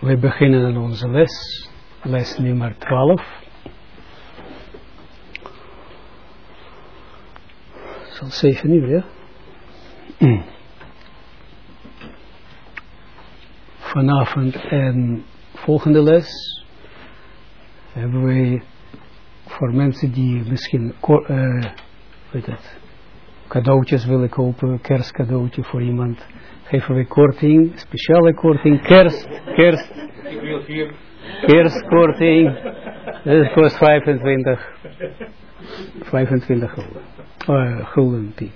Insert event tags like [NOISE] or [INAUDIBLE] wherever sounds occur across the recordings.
We beginnen aan onze les, les nummer 12. Zal 7 uur, ja? Vanavond en volgende les hebben wij voor mensen die misschien uh, weet het, cadeautjes willen kopen, kerstcadeautje voor iemand, geven we korting, speciale korting, kerst, kerst, kerstkorting, dat kost 25, 25 gulden, uh, gulden, die,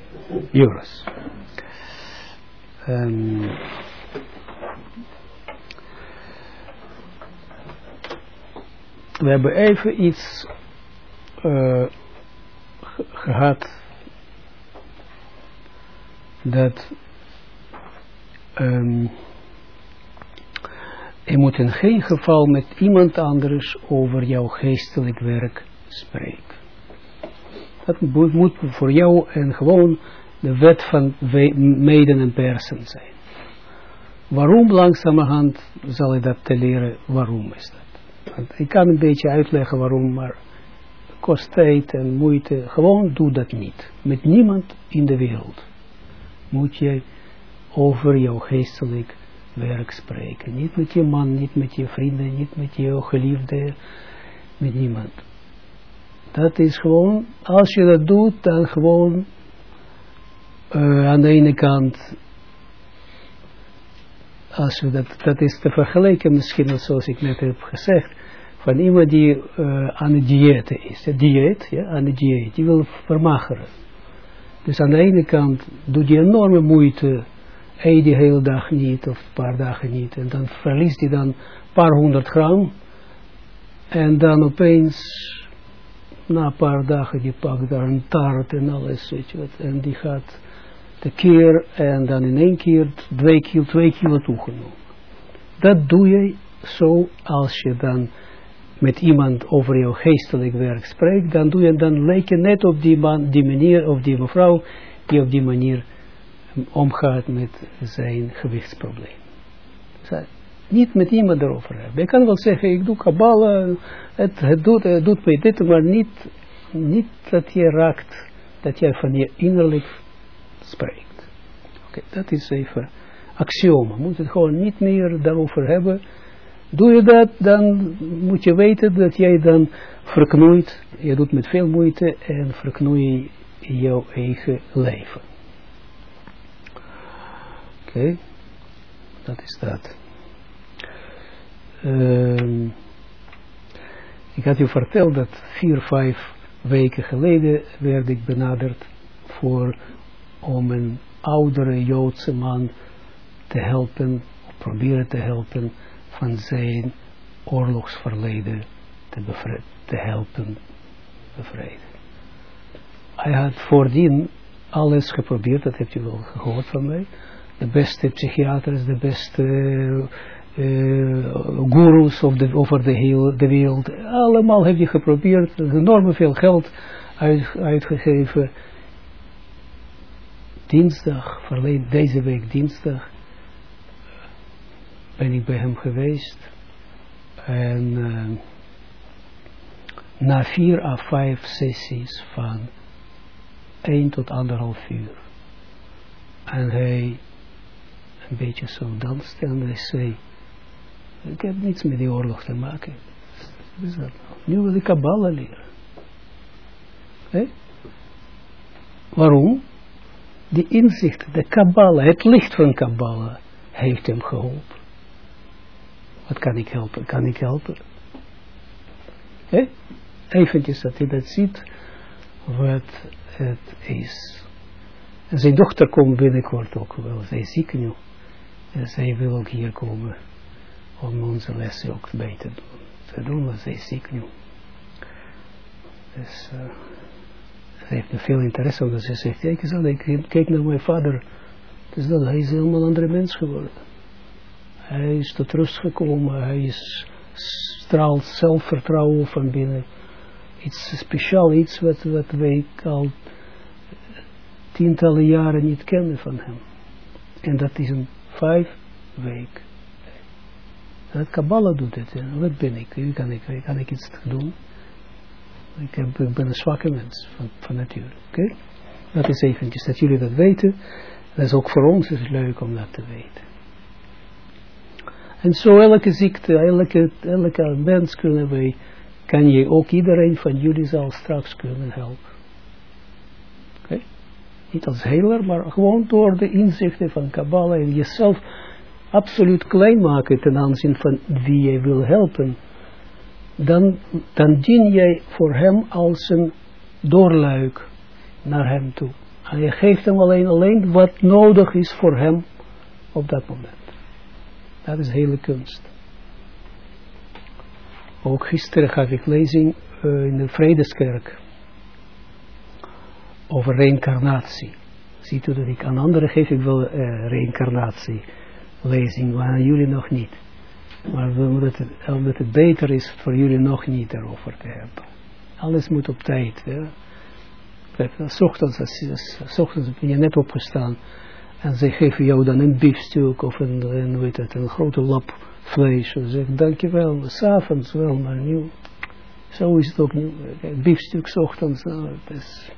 euro's. Um, we hebben even iets uh, gehad dat je moet in geen geval met iemand anders over jouw geestelijk werk spreken. Dat moet, voor jou en gewoon de wet van meden en persen zijn. Waarom langzamerhand zal je dat te leren, waarom is dat? Ik kan een beetje uitleggen waarom, maar kost tijd en moeite. Gewoon doe dat niet. Met niemand in de wereld moet je over jouw geestelijk werk spreken. Niet met je man, niet met je vrienden, niet met je geliefde, met niemand. Dat is gewoon, als je dat doet, dan gewoon uh, aan de ene kant, als je dat, dat is te vergelijken misschien zoals ik net heb gezegd, van iemand die uh, aan het dieet is, dieet, ja, aan het dieet, die wil vermageren. Dus aan de ene kant doet hij enorme moeite, eet die hele dag niet of een paar dagen niet, en dan verliest hij dan een paar honderd gram, en dan opeens, na een paar dagen, die pakt daar een taart en alles, weet je wat, en die gaat de keer, en dan in één keer twee kilo, twee kilo toegenomen. Dat doe je zo als je dan met iemand over jouw geestelijk werk spreekt, dan doe je dan lijkt je net op die man, die manier of die mevrouw die op die manier omgaat met zijn gewichtsprobleem. Niet met iemand erover hebben. Je kan wel zeggen, ik doe kabbala, het, doet, het doet mij dit, maar niet, niet dat je raakt, dat jij van je innerlijk spreekt. Oké, dat is even axioma. Moet het gewoon niet meer daarover hebben. Doe je dat, dan moet je weten dat jij dan verknoeit, je doet met veel moeite en verknoei jouw eigen leven. Oké, dat is dat. Uh, ik had u verteld dat vier, vijf weken geleden werd ik benaderd voor om een oudere Joodse man te helpen, proberen te helpen van zijn oorlogsverleden te, te helpen bevrijden. Hij had voordien alles geprobeerd, dat hebt u wel gehoord van mij. De beste psychiaters, de beste uh, gurus of over de hele wereld. Allemaal heb je geprobeerd, enorm veel geld uit, uitgegeven. Dinsdag, verleden, deze week dinsdag, ben ik bij hem geweest. En uh, na vier à vijf sessies van één tot anderhalf uur. En hij een beetje zo danste en hij zei, ik heb niets met die oorlog te maken. Dat? Nu wil ik Kabbalah leren. Hey? Waarom? Die inzicht, de Kabbalah, het licht van Kabbalah, heeft hem geholpen. Wat kan ik helpen? Kan ik helpen? Hey? Eventjes dat hij dat ziet, wat het is. Zijn dochter komt binnenkort ook wel. Zij is ziek nu. En zij wil ook hier komen om onze lessen ook bij te doen. Te doen, want zij is ziek nu. Dus uh, ze heeft er veel interesse omdat ze zegt, kijk eens aan, ik kijk naar mijn vader. Dus dat, hij is helemaal een andere mens geworden. Hij is tot rust gekomen, hij is, straalt zelfvertrouwen van binnen. Iets speciaal, iets wat, wat wij al tientallen jaren niet kennen van hem. En dat is een vijf week. Het Kabbalah doet het. En wat ben ik? Wie kan ik, kan ik iets doen? Ik, heb, ik ben een zwakke mens van, van nature. Oké? Dat is eventjes dat jullie dat weten. Dat is ook voor ons is leuk om dat te weten. En zo elke ziekte, elke, elke mens kunnen wij, kan je ook iedereen van jullie zal straks kunnen helpen. Oké? Niet als heler, maar gewoon door de inzichten van Kabbalah en jezelf absoluut klein maken ten aanzien van wie je wil helpen. Dan, dan dien jij voor hem als een doorluik naar hem toe. En je geeft hem alleen, alleen wat nodig is voor hem op dat moment. Dat is hele kunst. Ook gisteren gaf ik lezing uh, in de Vredeskerk over reïncarnatie. Ziet u dat ik aan anderen geef ik wel uh, reïncarnatie lezing, maar aan jullie nog niet. Maar omdat het, het beter is voor jullie nog niet daarover te hebben. Alles moet op tijd. Ja. S ochtends, ben net opgestaan en ze geven jou dan een biefstuk of een, een, weet een grote lap vlees. En ze zeggen, dankjewel, s'avonds wel, maar nu, zo is het ook nu. Biefstuk s ochtends, nou, het is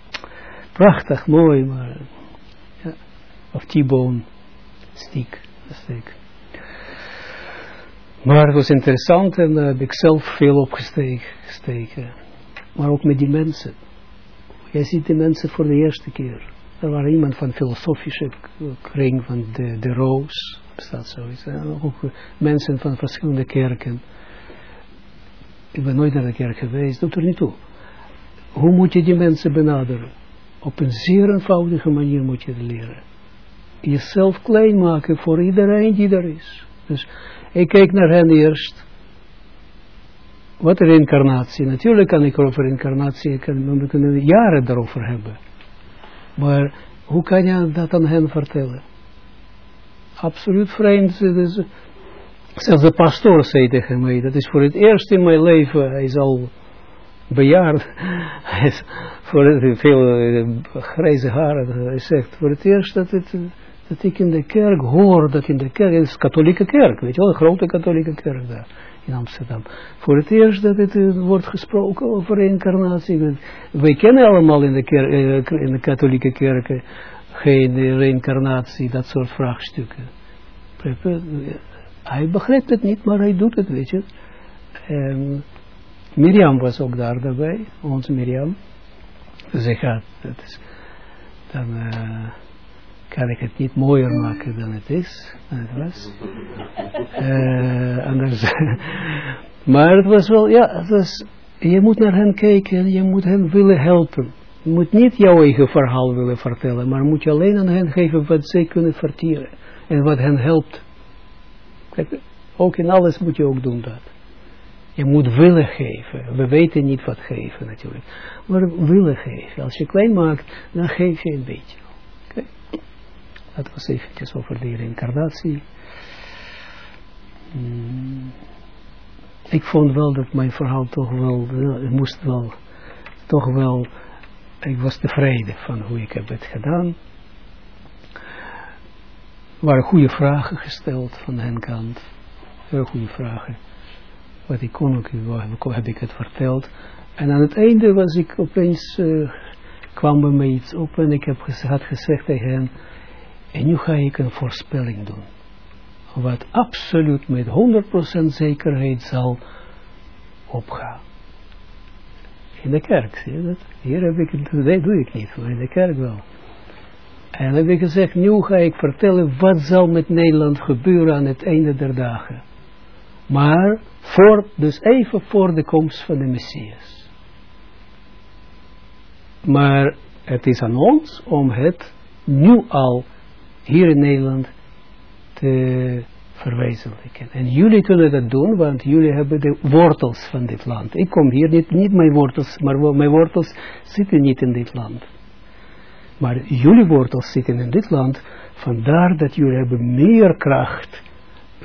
prachtig, mooi, maar, ja. Of T-bone, stiek. Maar het was interessant en daar heb ik zelf veel opgesteken. Maar ook met die mensen. Jij ziet die mensen voor de eerste keer. Er was iemand van filosofische kring van de, de Roos, bestaat zoiets. Ook mensen van verschillende kerken. Ik ben nooit naar de kerk geweest, doet er niet toe. Hoe moet je die mensen benaderen? Op een zeer eenvoudige manier moet je het leren. Jezelf klein maken voor iedereen die er is. Dus ik kijk naar hen eerst. Wat is reïncarnatie? Natuurlijk kan ik over reïncarnatie, we kunnen jaren daarover hebben. Maar hoe kan je dat aan hen vertellen? Absoluut vreemd. Dus, zelfs de pastoor zei tegen mij, dat is voor het eerst in mijn leven, hij is al bejaard, [LAUGHS] hij is voor veel uh, grijze haren, hij zegt, voor het eerst dat, het, dat ik in de kerk hoor, dat in de kerk, het is katholieke kerk, weet je wel, een grote katholieke kerk daar in Amsterdam. Voor het eerst dat het uh, wordt gesproken over reïncarnatie. Wij kennen allemaal in de, uh, in de katholieke kerken geen reïncarnatie, dat soort vraagstukken. Hij begrijpt het niet, maar hij doet het, weet je. En Mirjam was ook daar daarbij, onze Mirjam. Ze gaat, dat is, dan... kan ik het niet mooier maken dan het is, dan het was. Uh, [LAUGHS] anders. [LAUGHS] maar het was wel, ja, het was, je moet naar hen kijken en je moet hen willen helpen. Je moet niet jouw eigen verhaal willen vertellen, maar moet je alleen aan hen geven wat zij kunnen verteren en wat hen helpt. Kijk, ook in alles moet je ook doen dat. Je moet willen geven. We weten niet wat geven natuurlijk. Maar willen geven. Als je klein maakt, dan geef je een beetje. Dat was eventjes over de reïncarnatie. Hmm. Ik vond wel dat mijn verhaal toch wel, het moest wel, toch wel, ik was tevreden van hoe ik heb het gedaan. Er waren goede vragen gesteld van hen kant. Heel goede vragen. Wat ik kon ook, heb ik het verteld. En aan het einde was ik opeens, uh, kwam bij mij iets op en ik heb had gezegd tegen hen, en nu ga ik een voorspelling doen. Wat absoluut met 100% zekerheid zal opgaan. In de kerk, zie je dat? Hier heb ik het, dat doe ik niet, maar in de kerk wel. En dan heb ik gezegd, nu ga ik vertellen wat zal met Nederland gebeuren aan het einde der dagen. Maar voor, dus even voor de komst van de Messias. Maar het is aan ons om het nu al hier in Nederland te verwezenlijken. En jullie kunnen dat doen, want jullie hebben de wortels van dit land. Ik kom hier niet, niet mijn wortels, maar mijn wortels zitten niet in dit land. Maar jullie wortels zitten in dit land, vandaar dat jullie hebben meer kracht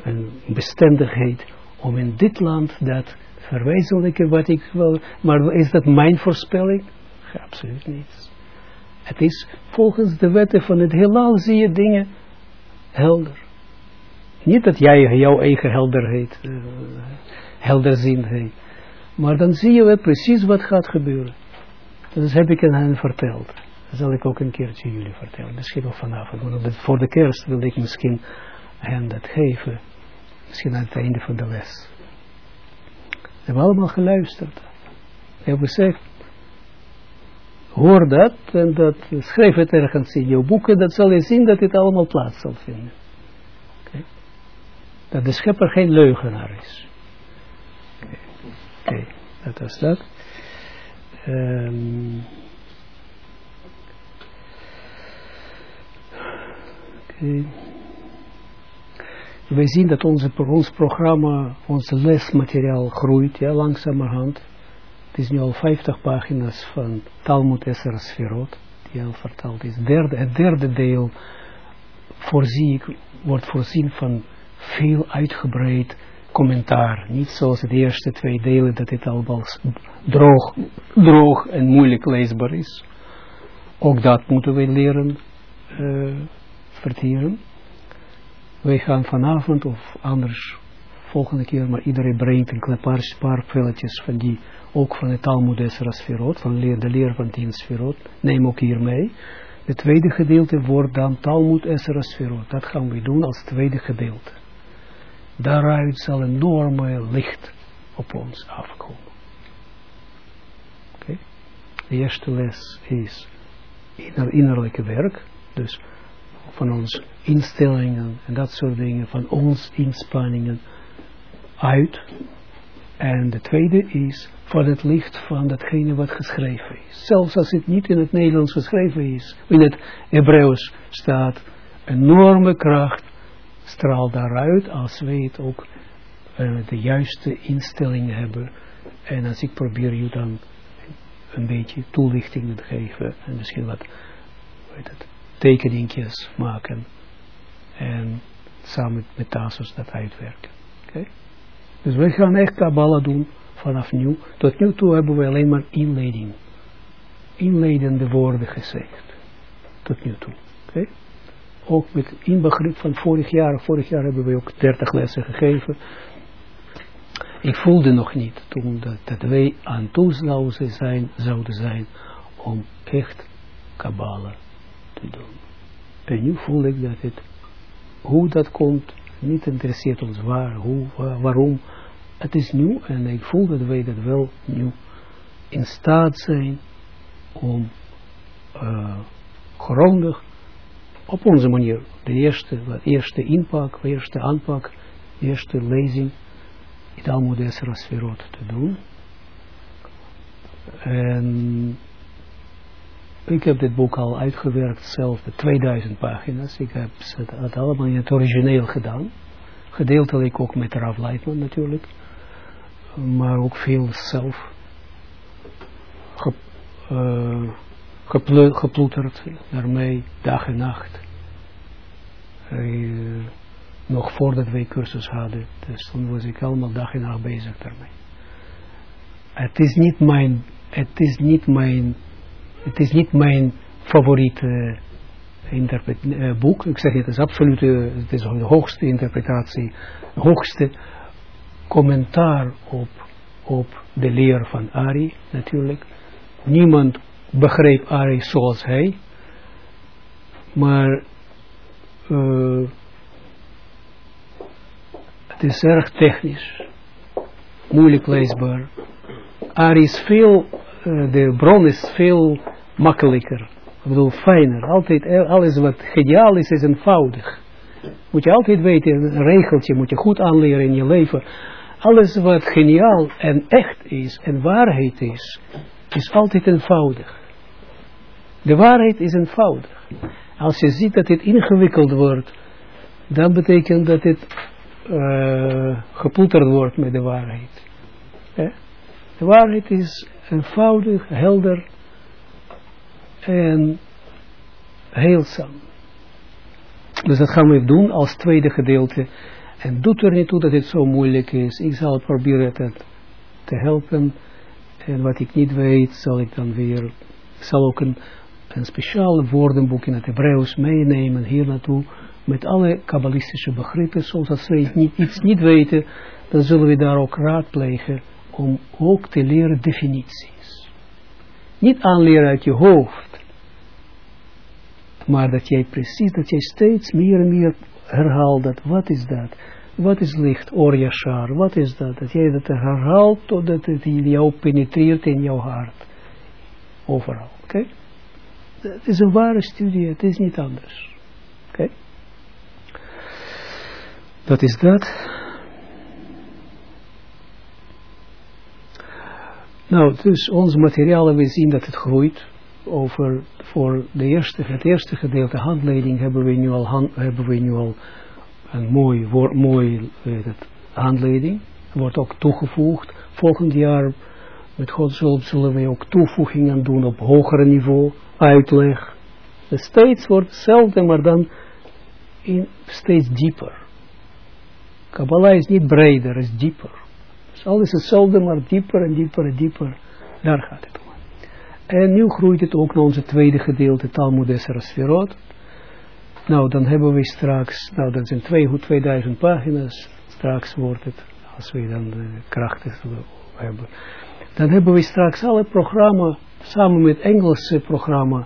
en bestendigheid om in dit land dat verwezenlijken wat ik wil. Maar is dat mijn voorspelling? absoluut niet. Het is volgens de wetten van het heelal zie je dingen helder. Niet dat jij jouw eigen helderheid, uh, helderzin heet. Maar dan zie je wel precies wat gaat gebeuren. Dat heb ik aan hen verteld. Dat zal ik ook een keertje jullie vertellen. Misschien nog vanavond. Voor de kerst wil ik misschien hen dat geven. Misschien aan het einde van de les. Ze hebben allemaal geluisterd. Ze hebben gezegd, hoor dat en dat, schrijf het ergens in jouw boeken, dat zal je zien dat dit allemaal plaats zal vinden. Dat de schepper geen leugenaar is. Oké, dat was dat. Um. Wij zien dat onze, ons programma, ons lesmateriaal groeit, ja, langzamerhand. Is nu al 50 pagina's van Talmud Esser Sferot, die al vertaald is. Derde, het derde deel voorzie wordt voorzien van veel uitgebreid commentaar. Niet zoals de eerste twee delen, dat het allemaal droog, droog en moeilijk leesbaar is. Ook dat moeten we leren uh, verteren. Wij gaan vanavond of anders volgende keer, maar iedereen brengt een paar, paar velletjes van die, ook van het Talmud Esra Sferot, van de leer van tien Sferot, neem ook hier mee. Het tweede gedeelte wordt dan Talmud Esra Sferot. Dat gaan we doen als tweede gedeelte. Daaruit zal enorme licht op ons afkomen. Oké. De eerste les is inner, innerlijke werk, dus van onze instellingen en dat soort dingen, van ons inspanningen uit. En de tweede is van het licht van datgene wat geschreven is. Zelfs als het niet in het Nederlands geschreven is, in het Hebreeuws staat, enorme kracht straalt daaruit als wij het ook uh, de juiste instellingen hebben. En als ik probeer je dan een beetje toelichtingen te geven en misschien wat weet maken en samen met Tasos dat uitwerken. Okay? Dus we gaan echt Kabbalah doen vanaf nu. Tot nu toe hebben we alleen maar inleiding. Inleidende woorden gezegd. Tot nu toe. Ook met inbegrip van vorig jaar. Vorig jaar hebben we ook 30 lessen gegeven. Ik voelde nog niet toen dat, wij aan toe zijn, zouden zijn om echt Kabbalah te doen. En nu voel ik dat het, hoe dat komt, niet interesseert ons waar, hoe, waar, waarom. Het is nieuw en ik voel dat wij dat wel nu in staat zijn om uh, grondig op onze manier, de eerste, de eerste inpak, de eerste aanpak, de eerste lezing, in Esra Sferot te doen. En ik heb dit boek al uitgewerkt, zelf de 2000 pagina's. Ik heb het allemaal in het origineel gedaan. Gedeeltelijk ook met Rav Leitman natuurlijk. Maar ook veel zelf ge, uh, geploeterd daarmee, dag en nacht. Uh, nog voordat wij cursus hadden. Dus toen was ik allemaal dag en nacht bezig daarmee. Het is niet mijn, het is niet mijn het is niet mijn favoriete uh, boek. Ik zeg het is absoluut, het is de hoogste interpretatie, hoogste commentaar op, op de leer van Ari natuurlijk. Niemand begreep Ari zoals hij. Maar uh, het is erg technisch. Moeilijk leesbaar. Ari is veel de bron is veel makkelijker. Ik bedoel, fijner. Altijd, alles wat geniaal is, is eenvoudig. Moet je altijd weten, een regeltje moet je goed aanleren in je leven. Alles wat geniaal en echt is en waarheid is, is altijd eenvoudig. De waarheid is eenvoudig. Als je ziet dat dit ingewikkeld wordt, dan betekent dat het uh, gepoeterd wordt met de waarheid. De waarheid is eenvoudig, helder en heelzaam. Dus dat gaan we doen als tweede gedeelte. En doet er niet toe dat het zo moeilijk is. Ik zal proberen het te helpen. En wat ik niet weet, zal ik dan weer, ik zal ook een een speciaal woordenboek in het Hebreeuws meenemen hier naartoe, met alle kabbalistische begrippen, zoals als we iets niet weten, dan zullen we daar ook raadplegen om ook te leren definities. Niet aanleren uit je hoofd, maar dat jij precies, dat jij steeds meer en meer herhaalt dat, wat is dat? Wat is licht, Oryashar? Wat is dat? Dat jij dat herhaalt totdat het in jou penetreert in jouw hart. Overal, oké? Het is een ware studie, het is niet anders. Oké? Dat is dat. Nou, dus onze materialen, we zien dat het groeit. Over, voor de eerste, het eerste gedeelte handleiding hebben we nu al, hebben we nu al een mooi, woord, mooi het, handleiding. Wordt ook toegevoegd. Volgend jaar, met Gods hulp, zullen we ook toevoegingen doen op hoger niveau, uitleg. Dus steeds wordt hetzelfde, maar dan steeds dieper. Kabbalah is niet breder, is dieper. Dus alles hetzelfde, maar dieper en dieper en dieper. Daar gaat het om. En nu groeit het ook naar onze tweede gedeelte, Talmud Esra Sferot. Nou, dan hebben we straks, nou dat zijn 2000 pagina's, straks wordt het, als we dan de krachten hebben. Dan hebben we straks alle programma, samen met Engelse programma,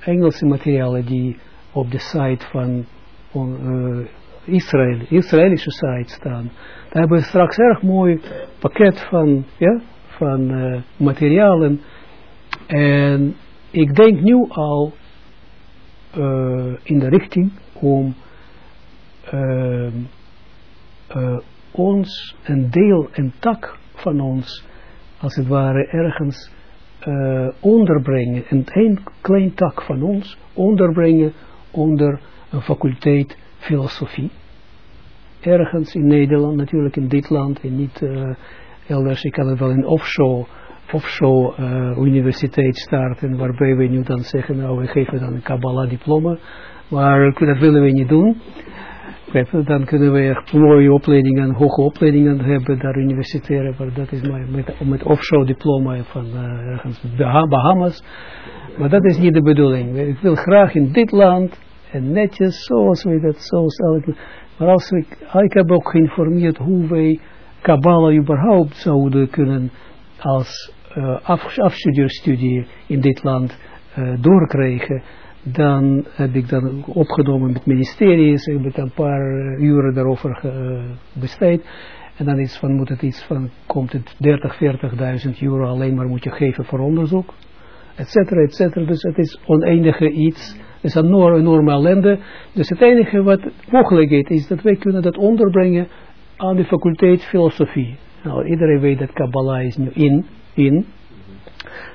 Engelse materialen die op de site van uh, Israël, Israëlische site staan. Dan hebben we straks erg mooi pakket van, ja, van uh, materialen. En ik denk nu al uh, in de richting om uh, ons een deel, een tak van ons, als het ware ergens onderbrengen, een klein tak van ons onderbrengen onder een faculteit filosofie. Ergens in Nederland, natuurlijk in dit land en niet elders. Ik kan het wel in offshore offshore uh, universiteit starten, waarbij we nu dan zeggen, nou we geven dan een Kabbalah diploma, maar dat willen we niet doen. Dan kunnen we echt mooie opleidingen, hoge opleidingen hebben, daar universitaire, maar dat is maar met, met offshore diploma van uh, ergens Bahamas. Maar dat is niet de bedoeling. Ik wil graag in dit land, en netjes, zoals we dat, zoals elke, maar als ik, ik heb ook geïnformeerd hoe wij Kabbalah überhaupt zouden kunnen als uh, af, afstudeerstudie in dit land uh, doorkregen, dan heb ik dan opgenomen met ministeries, ik heb een paar uren daarover besteed. En dan is van, moet het iets van, komt het 30, 40.000 euro alleen maar moet je geven voor onderzoek, et cetera, et cetera. Dus het is oneindige iets, is een enorme ellende. Dus het enige wat mogelijk is, dat wij kunnen dat onderbrengen aan de faculteit filosofie. Nou, iedereen weet dat Kabbalah is nu in, in.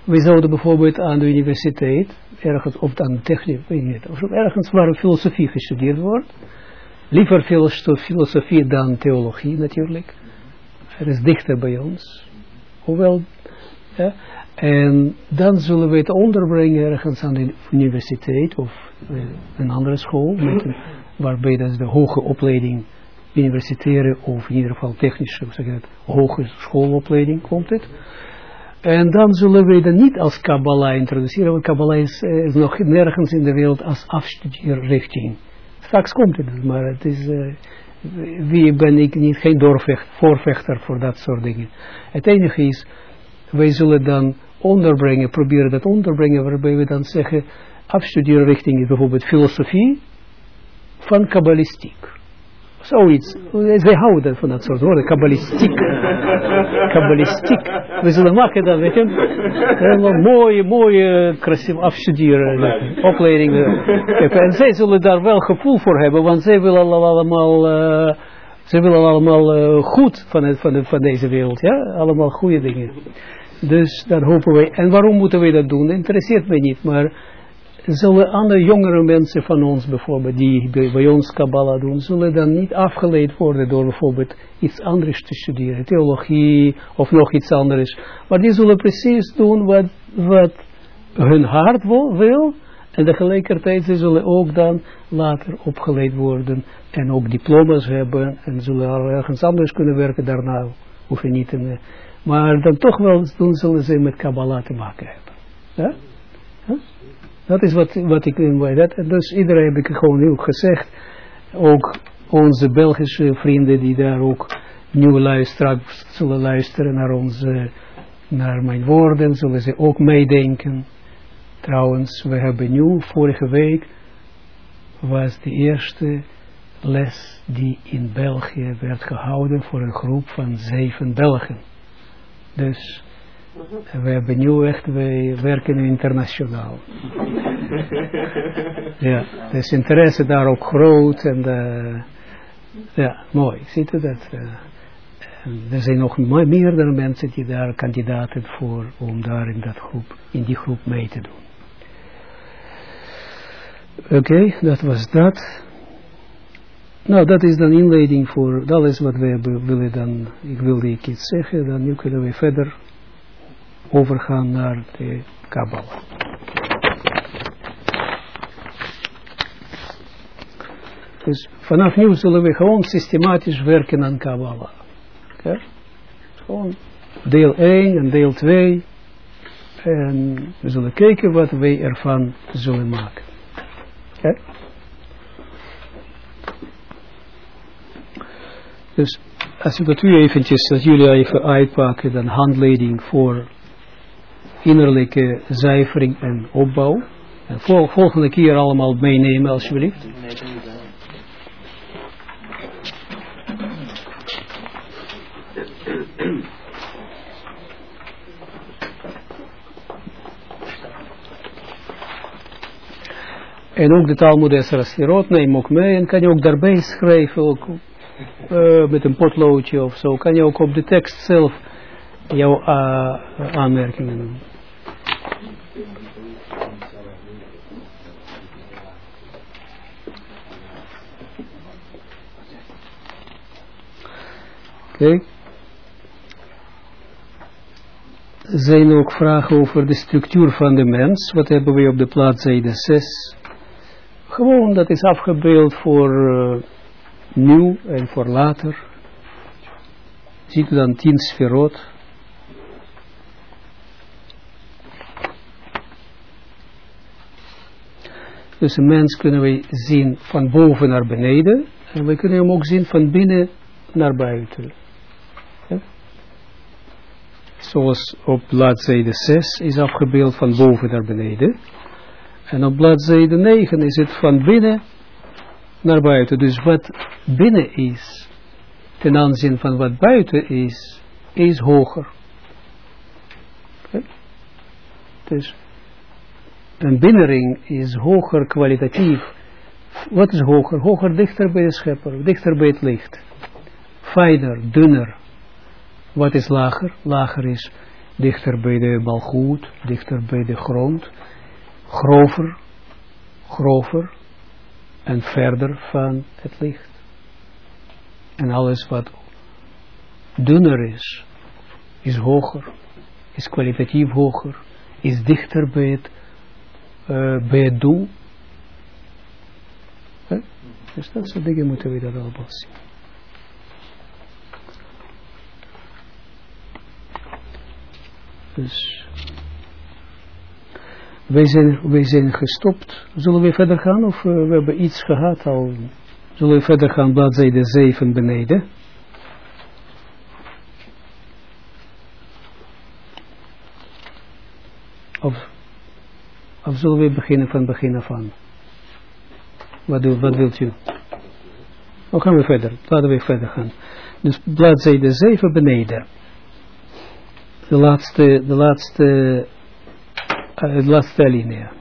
We zouden bijvoorbeeld aan de universiteit, ergens, of aan de techniek, of ergens waar filosofie gestudeerd wordt, liever filosofie dan theologie natuurlijk. Het is dichter bij ons. Hoewel, ja, en dan zullen we het onderbrengen ergens aan de universiteit of uh, een andere school, waarbij dat is de hoge opleiding universitaire of in ieder geval technische, zeg het, hoge schoolopleiding komt het. En dan zullen we het niet als Kabbalah introduceren, want Kabbalah is, is, nog nergens in de wereld als afstudeerrichting. Straks komt het, maar het is, uh, wie ben ik niet, geen doorvecht, voorvechter voor dat soort dingen. Het enige is, wij zullen dan onderbrengen, proberen dat onderbrengen, waarbij we dan zeggen, afstudeerrichting is bijvoorbeeld filosofie van kabbalistiek. Zoiets. Zij houden van dat soort woorden. Kabbalistiek. [LAUGHS] Kabbalistiek. We zullen maken dat, weet je. Helemaal mooie, mooie, krasief afstuderen. Opleidingen. En zij zullen daar wel gevoel voor hebben. Want zij willen allemaal... Uh, ze willen allemaal uh, goed van, het, van, de, van deze wereld. Ja? Allemaal goede dingen. Dus daar hopen wij. En waarom moeten wij dat doen? Interesseert mij niet. Maar zullen andere jongere mensen van ons bijvoorbeeld, die bij ons Kabbalah doen, zullen dan niet afgeleid worden door bijvoorbeeld iets anders te studeren, theologie of nog iets anders. Maar die zullen precies doen wat, wat hun hart wil en tegelijkertijd ze zullen ook dan later opgeleid worden en ook diploma's hebben en zullen ergens anders kunnen werken daarna. Hoef je niet te, maar dan toch wel doen zullen ze met Kabbalah te maken hebben. Dat is wat, wat ik in dat, Dus iedereen heb ik gewoon heel gezegd. Ook onze Belgische vrienden die daar ook nieuw luisteren, zullen luisteren naar onze, naar mijn woorden, zullen ze ook meedenken. Trouwens, we hebben nu, vorige week, was de eerste les die in België werd gehouden voor een groep van zeven Belgen. Dus we hebben nu echt, wij werken internationaal. [LAUGHS] ja, dus interesse daar ook groot en uh, ja, mooi. Ziet u dat? Uh, er zijn nog meerdere mensen die daar kandidaten voor om daar in, dat groep, in die groep mee te doen. Oké, dat was dat. Nou, dat is dan inleiding voor alles wat we willen dan, ik wilde ik iets zeggen, dan nu kunnen we verder overgaan naar de Kabbalah. Dus vanaf nu zullen we gewoon systematisch werken aan Kabbalah. Okay? Gewoon deel 1 en deel 2. En we zullen kijken wat wij ervan zullen maken. Dus als ik dat u eventjes, dat jullie even uitpakken, dan handleiding voor innerlijke zuivering en opbouw. En vol, volgende keer allemaal meenemen alsjeblieft. En ook de Talmud Esra Sirot neem ook mee en kan je ook daarbij schrijven, ook, uh, met een potloodje of zo. Kan je ook op de tekst zelf jouw uh, aanmerkingen doen. Oké. Okay. zijn ook vragen over de structuur van de mens. Wat hebben we op de bladzijde 6? Gewoon, dat is afgebeeld voor uh, nu en voor later. Ziet u dan tien sferot. Dus een mens kunnen we zien van boven naar beneden. En we kunnen hem ook zien van binnen naar buiten. Ja? Zoals op bladzijde 6 is afgebeeld van boven naar beneden. En op bladzijde 9 is het van binnen naar buiten. Dus wat binnen is, ten aanzien van wat buiten is, is hoger. Dus een binnenring is hoger kwalitatief. Wat is hoger? Hoger dichter bij de schepper, dichter bij het licht. Fijner, dunner. Wat is lager? Lager is dichter bij de balgoed, dichter bij de grond grover, grover en verder van het licht. En alles wat dunner is, is hoger, is kwalitatief hoger, is dichter bij het, uh, bij het doel. Dus dat soort dingen moeten we dat allemaal zien. Dus wij zijn, wij zijn gestopt. Zullen we verder gaan of uh, we hebben iets gehad al? Zullen we verder gaan, bladzijde 7 beneden? Of, of zullen we beginnen van begin af aan? Wat, wat wilt u? Of gaan we verder? Laten we verder gaan. Dus bladzijde 7 beneden. De laatste, de laatste uh, laatste alinea.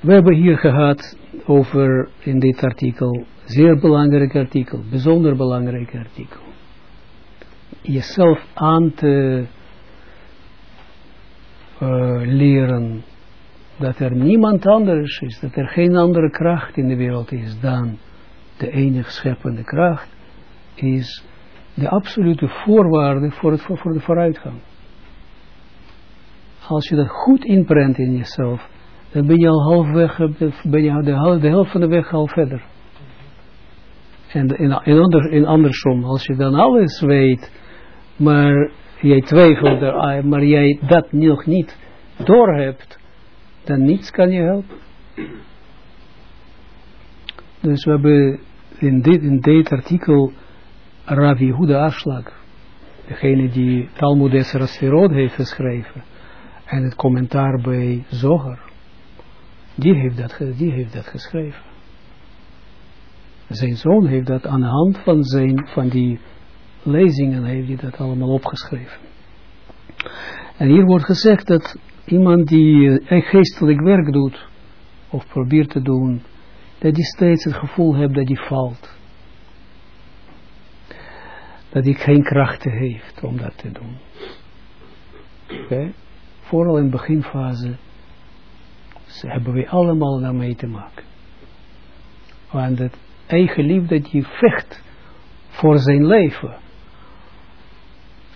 We hebben hier gehad over in dit artikel, zeer belangrijk artikel, bijzonder belangrijk artikel. Jezelf aan te uh, leren dat er niemand anders is, dat er geen andere kracht in de wereld is dan de enige scheppende kracht, is de absolute voorwaarde voor, het, voor de vooruitgang als je dat goed inprent in jezelf, dan ben je al halfweg, ben je de, helft van de weg al verder. En in, in, in andersom, als je dan alles weet, maar jij twijfelt er, maar jij dat nog niet doorhebt, dan niets kan je helpen. Dus we hebben in dit, in dit artikel Ravi Huda Afslag, degene die Talmud Esra Sferot heeft geschreven, en het commentaar bij Zoger, die heeft dat, die heeft dat geschreven. Zijn zoon heeft dat aan de hand van, zijn, van die lezingen, heeft hij dat allemaal opgeschreven. En hier wordt gezegd dat iemand die uh, geestelijk werk doet, of probeert te doen, dat hij steeds het gevoel heeft dat hij valt. Dat hij geen krachten heeft om dat te doen. Okay? Vooral in beginfase hebben we allemaal daarmee te maken. Want het eigen liefde die vecht voor zijn leven.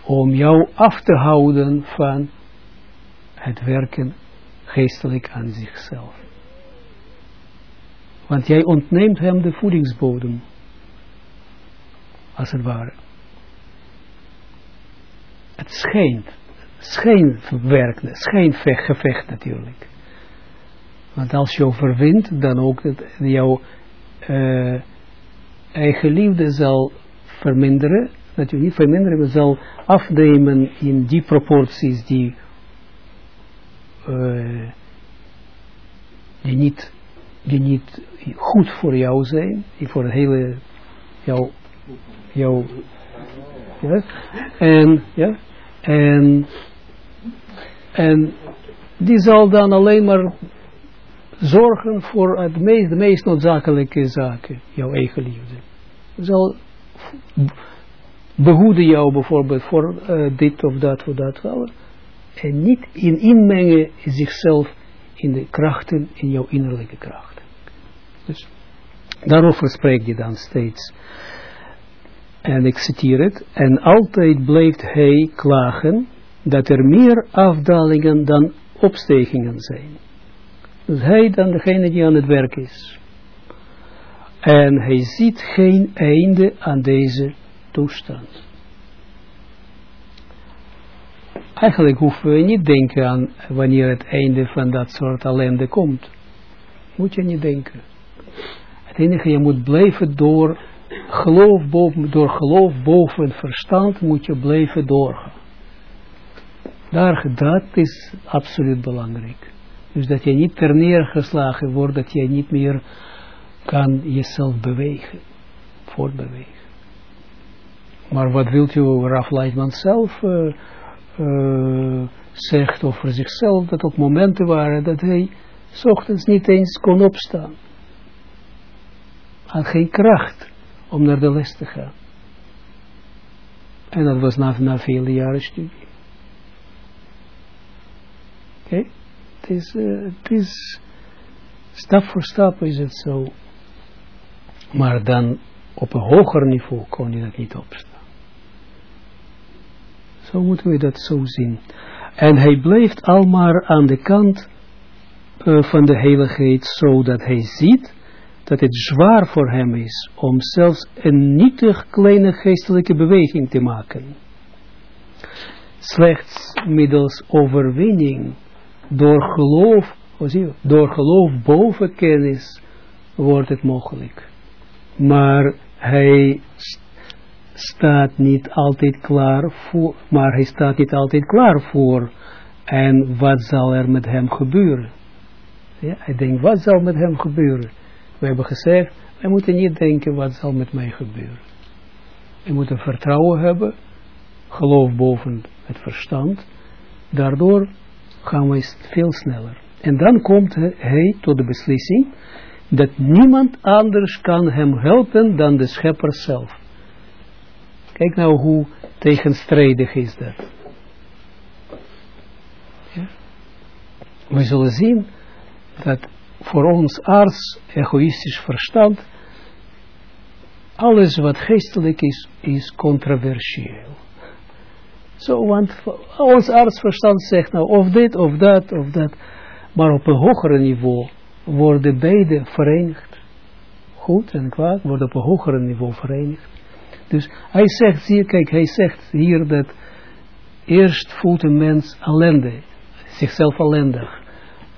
Om jou af te houden van het werken geestelijk aan zichzelf. Want jij ontneemt hem de voedingsbodem. Als het ware. Het schijnt. Schijnwerk, schijngevecht natuurlijk. Want als je overwint, dan ook dat jouw uh, eigen liefde zal verminderen. Natuurlijk niet verminderen, maar zal afnemen in die proporties die, uh, die, niet, die niet goed voor jou zijn, die voor het hele jouw, jouw ja, en, ja, en, en die zal dan alleen maar zorgen voor het meest, de meest noodzakelijke zaken, jouw eigen liefde. Zal behoeden jou bijvoorbeeld voor uh, dit of dat of dat. En niet in inmengen zichzelf in de krachten, in jouw innerlijke krachten. Dus daarover spreekt hij dan steeds. En ik citeer het. En altijd blijft hij klagen dat er meer afdalingen dan opstegingen zijn. Dus hij dan degene die aan het werk is. En hij ziet geen einde aan deze toestand. Eigenlijk hoeven we niet denken aan wanneer het einde van dat soort ellende komt. Moet je niet denken. Het enige, je moet blijven door geloof boven, door geloof boven verstand moet je blijven doorgaan. Daar, dat is absoluut belangrijk. Dus dat je niet ter neergeslagen wordt, dat je niet meer kan jezelf bewegen, voortbewegen. Maar wat wilt u Raf Leitman zelf uh, zegt over zichzelf, dat op momenten waren dat hij s ochtends niet eens kon opstaan. Had geen kracht om naar de les te gaan. En dat was na, na vele jaren studie. Okay? Het is, stap voor stap is het zo. Maar dan op een hoger niveau kon je dat niet opstaan. Zo moeten we dat zo zien. En hij blijft al maar aan de kant uh, van de heiligheid, zodat hij ziet dat het zwaar voor hem is om zelfs een nietig kleine geestelijke beweging te maken. Slechts middels overwinning door geloof, door geloof boven kennis wordt het mogelijk. Maar hij staat niet altijd klaar voor, maar hij staat niet altijd klaar voor. En wat zal er met hem gebeuren? Ja, hij denkt, wat zal met hem gebeuren? We hebben gezegd, wij moeten niet denken, wat zal met mij gebeuren? We moeten vertrouwen hebben, geloof boven het verstand. Daardoor gaan we veel sneller. En dan komt hij tot de beslissing dat niemand anders kan hem helpen dan de schepper zelf. Kijk nou hoe tegenstrijdig is dat. Ja? We zullen zien dat voor ons arts, egoïstisch verstand, alles wat geestelijk is, is controversieel. Zo, want ons artsverstand zegt nou of dit of dat of dat. Maar op een hoger niveau worden beide verenigd. Goed en kwaad worden op een hoger niveau verenigd. Dus hij zegt hier, kijk, hij zegt hier dat eerst voelt een mens ellende, zichzelf ellendig.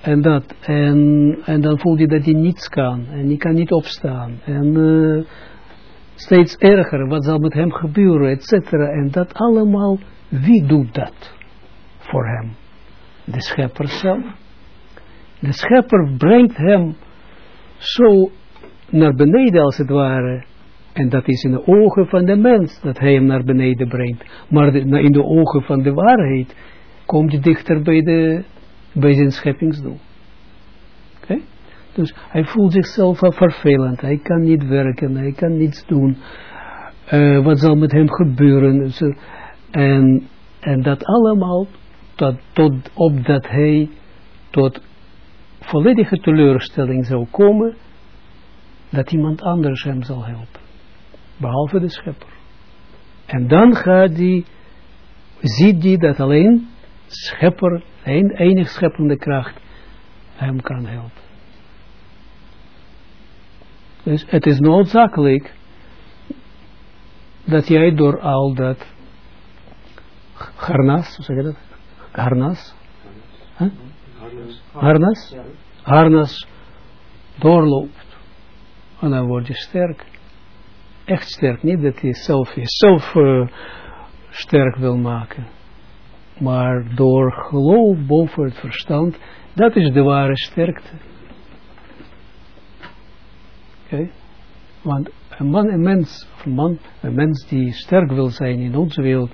En, dat, en, en dan voelt hij dat hij niets kan. En hij kan niet opstaan. En uh, steeds erger. Wat zal met hem gebeuren, et cetera. En dat allemaal, wie doet dat voor hem? De schepper zelf. De schepper brengt hem zo naar beneden als het ware. En dat is in de ogen van de mens dat hij hem naar beneden brengt. Maar in de ogen van de waarheid komt hij dichter bij, de, bij zijn scheppingsdoel. Dus hij voelt zichzelf vervelend. Hij kan niet werken. Hij kan niets doen. Uh, wat zal met hem gebeuren? En, en dat allemaal tot, tot opdat hij tot volledige teleurstelling zou komen dat iemand anders hem zal helpen. Behalve de schepper. En dan gaat die, ziet hij dat alleen schepper, een enig scheppende kracht hem kan helpen. Dus het is noodzakelijk dat jij door al dat harnas, hoe zeg je dat? Harnas? Huh? Harnas? Harnas doorloopt. En dan word je sterk. Echt sterk. Niet dat je zelf jezelf uh, sterk wil maken. Maar door geloof boven het verstand, dat is de ware sterkte. Oké? Want een man, een mens, of een man, een mens die sterk wil zijn in onze wereld,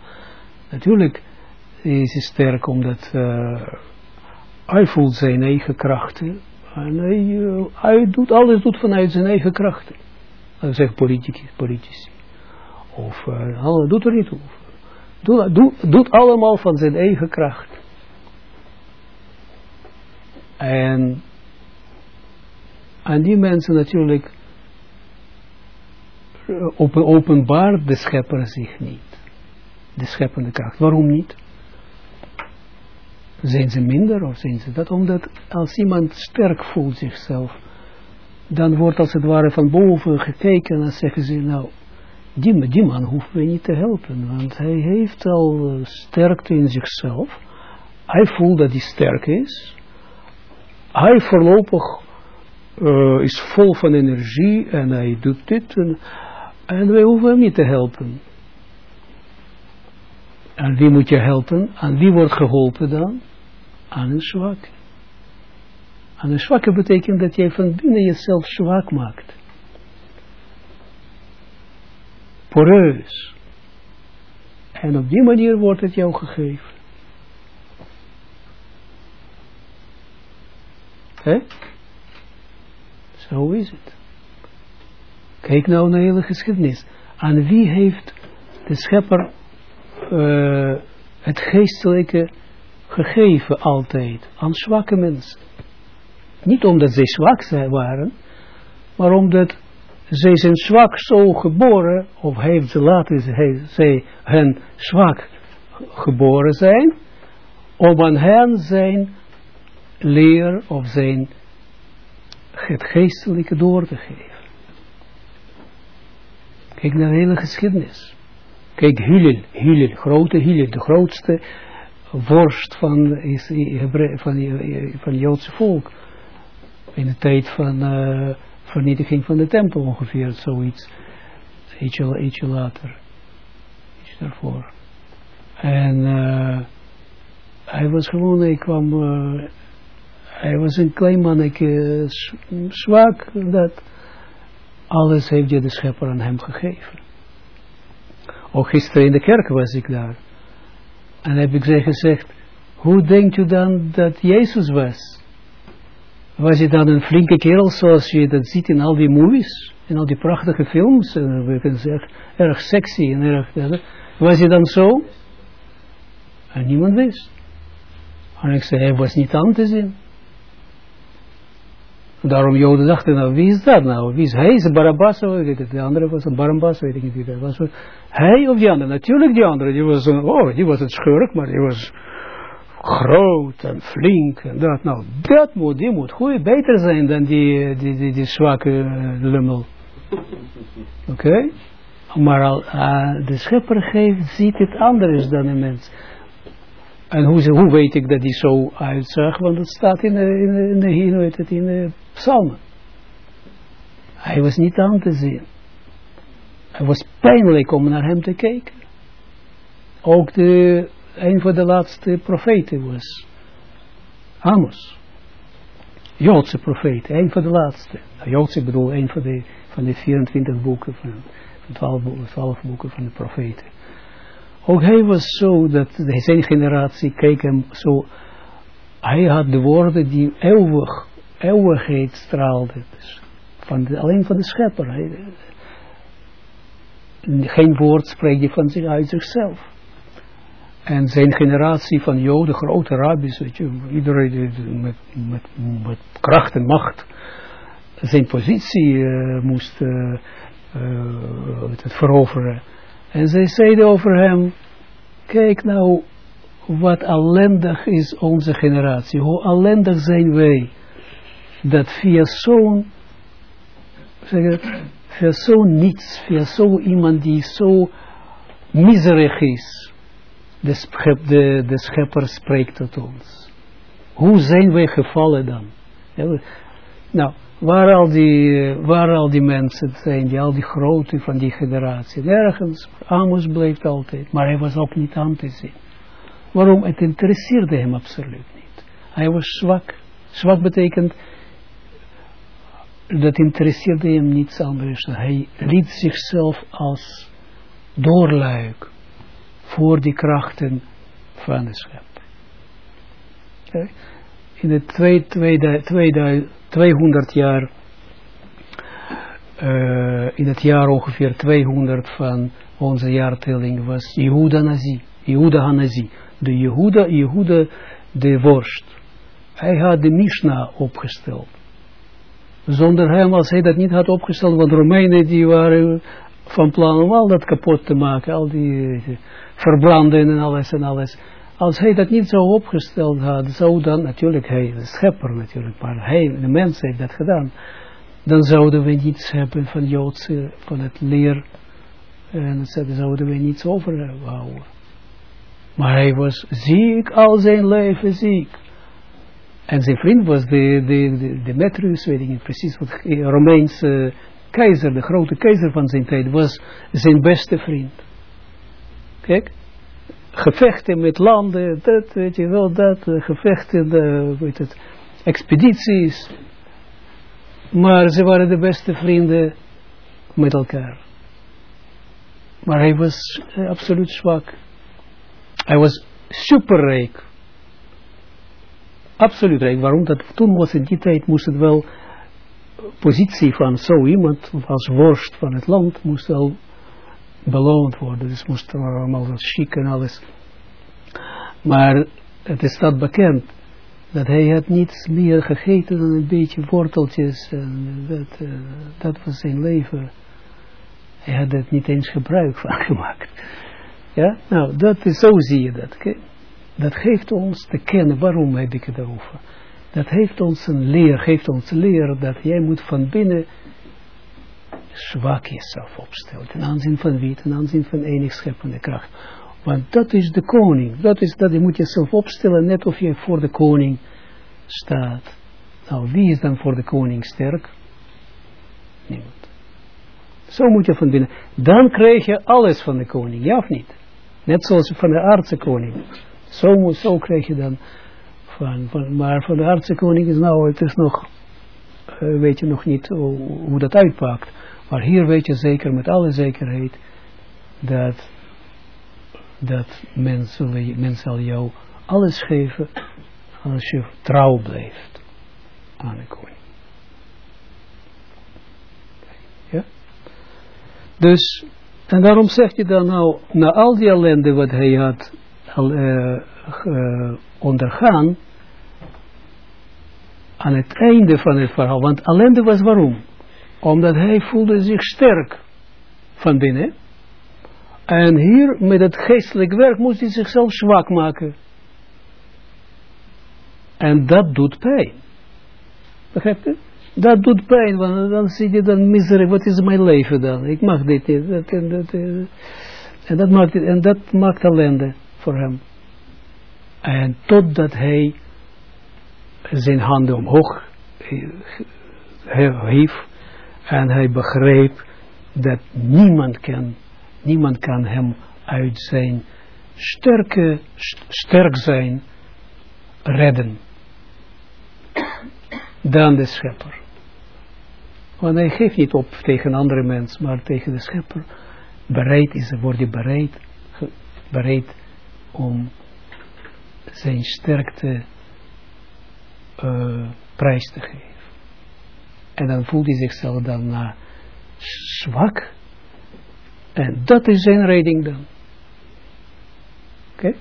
natuurlijk is hij sterk omdat uh, hij voelt zijn eigen krachten, en hij, uh, hij doet alles doet vanuit zijn eigen krachten. Dat zeggen politici. politici. Of uh, doet er niet toe. Doet, doet, doet allemaal van zijn eigen kracht. En aan die mensen natuurlijk eh, open, openbaart de schepper zich niet. De scheppende kracht. Waarom niet? Zijn ze minder of zijn ze dat? Omdat als iemand sterk voelt zichzelf, dan wordt als het ware van boven gekeken en zeggen ze, nou, die, die man hoeven we niet te helpen, want hij heeft al uh, sterkte in zichzelf. Hij voelt dat hij sterk is. Hij voorlopig uh, is vol van energie en hij doet dit en, en wij hoeven hem niet te helpen. En wie moet je helpen? Aan wie wordt geholpen dan? aan een zwak. Aan een zwakke betekent dat jij van binnen jezelf zwak maakt. Poreus. En op die manier wordt het jou gegeven. Hè? Zo is het. Kijk nou naar de hele geschiedenis. Aan wie heeft de schepper uh, het geestelijke gegeven altijd aan zwakke mensen. Niet omdat zij zwak waren, maar omdat zij zijn zwak zo geboren, of heeft ze laten zij hen zwak geboren zijn, om aan hen zijn leer of zijn het geestelijke door te geven. Kijk naar de hele geschiedenis. Kijk, Hillel, Hillel, grote Hillel, de grootste vorst van, is, van, van Joodse volk. In de tijd van uh, vernietiging van de tempel ongeveer, zoiets. Ietsje, ietsje later. Iets daarvoor. En uh, hij was gewoon, hij kwam, uh, hij was een klein manneke, zwak, dat alles heeft je de schepper aan hem gegeven. Ook gisteren in de kerk was ik daar. En heb ik ze gezegd, hoe denkt u dan dat Jezus was? Was hij dan een flinke kerel zoals je dat ziet in al die movies, in al die prachtige films, en we kunnen zeggen, erg sexy en erg, was hij dan zo? En niemand wist. En ik zei, hij was niet aan te zien. Daarom Joden dachten, nou wie is dat nou? Wie is hij? Is Barabbas? De andere was een Barabbas, weet ik niet wie dat was. Hij of die andere? Natuurlijk die andere. Die was een, oh, die was een schurk, maar die was groot en flink en dat. Nou, dat moet, die moet goed, beter zijn dan die, die, die, die zwakke uh, lummel. Oké? Okay? Maar al, uh, de schepper geeft, ziet het anders dan een mens. En hoe, hoe weet ik dat hij zo uitzag? Want het staat in de, in de, in de, in in de psalmen. Hij was niet aan te zien. Het was pijnlijk om naar hem te kijken. Ook de, een van de laatste profeten was Amos. Joodse profeet, een van de laatste. Joodse bedoel, een van de, van de 24 boeken, van, van 12, 12 boeken van de profeten. Ook hij was zo, dat zijn generatie keek hem zo, hij had de woorden die eeuwig, eeuwigheid straalden. Dus van alleen van de schepper. Geen woord spreekt hij van zich uit zichzelf. En zijn generatie van joden, grote rabbis, weet je, iedereen met, met, kracht en macht zijn positie uh, moest uh, uh, het veroveren. En zij zeiden over hem, kijk nou wat ellendig is onze generatie, hoe ellendig zijn wij, dat via zo'n, via zo'n niets, via zo iemand die zo miserig is, de, schep, de, de schepper spreekt tot ons. Hoe zijn wij gevallen dan? Nou, waar al, die, waar al die mensen zijn, die, al die grote van die generatie, nergens, Amos bleef altijd, maar hij was ook niet aan te zien. Waarom? Het interesseerde hem absoluut niet. Hij was zwak. Zwak betekent, dat interesseerde hem niets anders. Hij liet zichzelf als doorluik voor die krachten van de. Okay. In twee, 200 jaar, uh, in het jaar ongeveer 200 van onze jaartelling was Jehuda Nazi, Jehuda Hanazi, de Jehuda, Jehuda de worst. Hij had de Mishnah opgesteld. Zonder hem, als hij dat niet had opgesteld, want Romeinen die waren van plan om al dat kapot te maken, al die verbranden en alles en alles. Als hij dat niet zo opgesteld had, zou dan natuurlijk hij, de schepper natuurlijk, maar hij, de mens heeft dat gedaan, dan zouden we niets hebben van Joodse, van het leer, en dan zouden we niets overhouden. Maar hij was ziek, al zijn leven ziek. En zijn vriend was de, de, de, Demetrius, weet ik niet precies wat, Romeinse keizer, de grote keizer van zijn tijd, was zijn beste vriend. Kijk, gevechten met landen, dat, weet je wel, dat, eh, gevechten, uh, weet het, expedities. Maar ze waren de beste vrienden met elkaar. Maar hij was absoluut zwak. Hij was superrijk. Absoluut rijk. Waarom? Dat toen was in die tijd moest het wel positie van zo iemand als worst van het land moest wel beloond worden. Dus moest allemaal wat chic en alles. Maar het is dat bekend dat hij had niets meer gegeten dan een beetje worteltjes. En dat, uh, dat was zijn leven. Hij had er niet eens gebruik van [LAUGHS] gemaakt. Ja, nou, dat is, zo zie je dat. Dat geeft ons te kennen, waarom heb ik het over? Dat heeft ons een leer, geeft ons leer dat jij moet van binnen zwak jezelf opstellen. Ten aanzien van wie? Ten aanzien van enig scheppende kracht. Want dat is de koning. Dat is dat je moet jezelf opstellen net of je voor de koning staat. Nou, wie is dan voor de koning sterk? Niemand. Zo moet je van binnen. Dan krijg je alles van de koning, ja of niet? Net zoals van de aardse koning. Zo, zo krijg je dan van, van, maar van de aardse koning is nou, het is nog, uh, weet je nog niet hoe, dat uitpakt. Maar hier weet je zeker, met alle zekerheid, dat, dat men, zal, men zal jou alles geven als je trouw blijft aan de koning. Ja? Dus, en daarom zeg je dan nou, na al die ellende wat hij had al, uh, uh, ondergaan, aan het einde van het verhaal, want ellende was waarom? Omdat hij voelde zich sterk van binnen. En hier met het geestelijk werk moest hij zichzelf zwak maken. En dat doet pijn. Begrijpt u? Dat doet pijn, want dan zie je dan miserie, wat is mijn leven dan? Ik mag dit niet. Dat, en, dat maakt, en dat maakt ellende voor hem. En totdat hij zijn handen omhoog hief en hij begreep dat niemand kan, niemand kan hem uit zijn sterke, sterk zijn redden dan de schepper. Want hij geeft niet op tegen andere mensen, maar tegen de schepper. Bereid is, wordt hij bereid, bereid om zijn sterkte uh, prijs te geven. En dan voelt hij zichzelf dan zwak. En dat is zijn redding dan. Oké?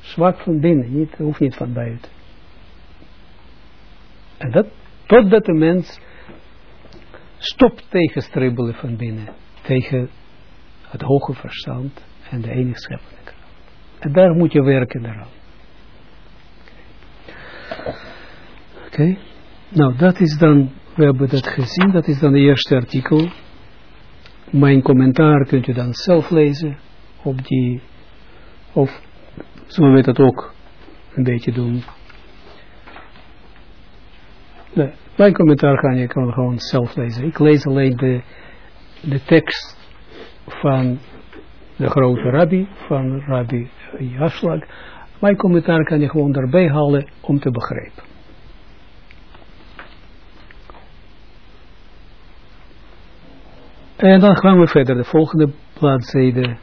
Zwak van binnen, niet, hoeft niet van buiten. En dat, totdat de mens stopt tegen stribbelen van binnen. Tegen het hoge verstand en de enige. En daar moet je werken daaraan. Oké. Nou, dat is dan, we hebben dat gezien, dat is dan de eerste artikel. Mijn commentaar kunt u dan zelf lezen op die, of zullen we dat ook een beetje doen. Nee, mijn commentaar kan je gewoon zelf lezen. Ik lees alleen de, de tekst van de grote rabbi, van rabbi Jaslag. Mijn commentaar kan je gewoon daarbij halen om te begrijpen. En dan gaan we verder. De volgende bladzijde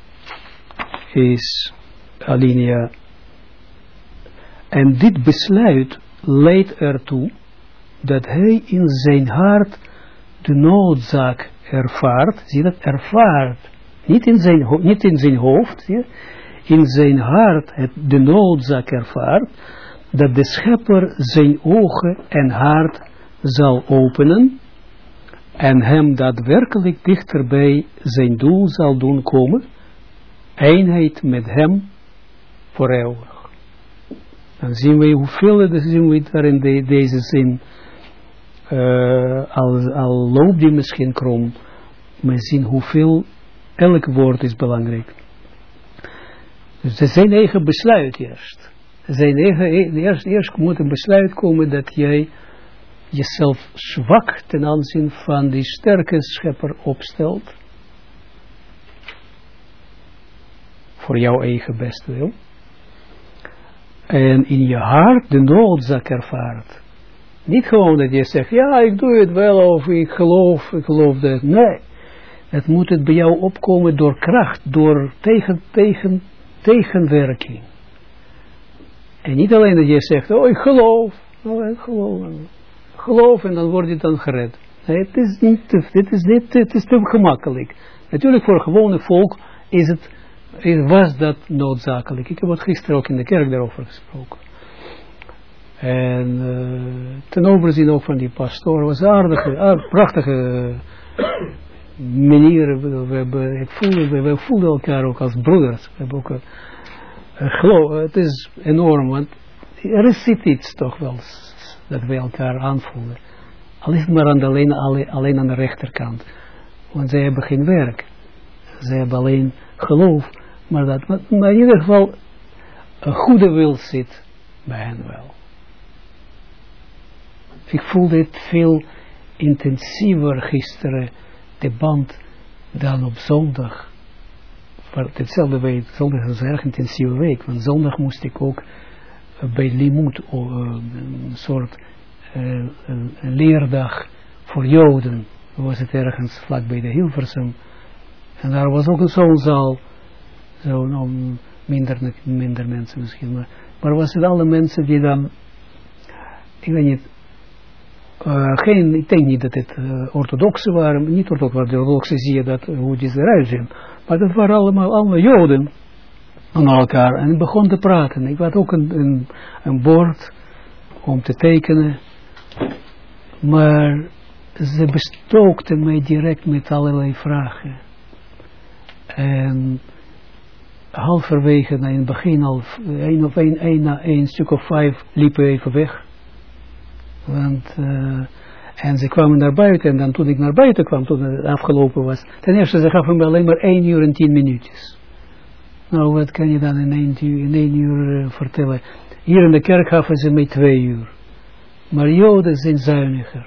is alinea. En dit besluit leidt ertoe dat hij in zijn hart de noodzaak ervaart. Zie dat? Ervaart. Niet in zijn, niet in zijn hoofd. In zijn hart het de noodzaak ervaart. Dat de schepper zijn ogen en hart zal openen en hem daadwerkelijk dichterbij zijn doel zal doen komen, eenheid met hem voor eeuwig. Dan zien we hoeveel, dan zien we daar in de, deze zin, uh, al, al loopt die misschien krom, maar zien hoeveel, elk woord is belangrijk. Dus zijn eigen besluit eerst. Eerst, eerst moet een besluit komen dat jij jezelf zwak ten aanzien van die sterke schepper opstelt. Voor jouw eigen bestwil. En in je hart de noodzaak ervaart. Niet gewoon dat je zegt, ja ik doe het wel of ik geloof, ik geloof dat. Nee, het moet het bij jou opkomen door kracht, door tegen, tegen, tegenwerking. En niet alleen dat je zegt, oh ik geloof, oh ik geloof geloof en dan word je dan gered. Nee, het is niet, dit is niet, het is te gemakkelijk. Natuurlijk voor gewone volk is het, was dat noodzakelijk. Ik heb het gisteren ook in de kerk daarover gesproken. En uh, ten overzien ook van die pastoor was aardige, aardige prachtige manier. We, hebben, ik voelde, we, we voelden elkaar ook als broeders. We hebben ook, geloof, het is enorm, want er zit iets toch wel dat wij elkaar aanvoelen. Al is het maar aan de, alleen, alleen aan de rechterkant. Want zij hebben geen werk. Zij hebben alleen geloof. Maar, dat, maar in ieder geval een goede wil zit bij hen wel. Ik voelde het veel intensiever gisteren, de band, dan op zondag. Hetzelfde week, zondag is een erg intensieve week, want zondag moest ik ook bij Limut uh, een soort een leerdag voor Joden. Was het ergens vlak bij de Hilversum. En daar was ook zo'n zaal. Zo, nou, minder, minder mensen misschien. Maar, maar was het alle mensen die dan, ik weet niet, geen, ik denk niet dat het uh, orthodoxe waren, niet orthodoxe, de orthodoxe zie je dat, hoe die eruit zien. Maar dat waren allemaal, allemaal Joden aan elkaar en begon te praten. Ik had ook een, een, een bord om te tekenen, maar ze bestookten mij direct met allerlei vragen. En halverwege, in het begin al, één of één, één na één stuk of vijf liepen even weg. Want, uh, en ze kwamen naar buiten en dan toen ik naar buiten kwam, toen het afgelopen was, ten eerste ze gaven me alleen maar één uur en tien minuutjes. Nou, wat kan je dan in één uur, in één uur uh, vertellen? Hier in de kerk gaven ze mij twee uur. Maar Joden zijn zuiniger.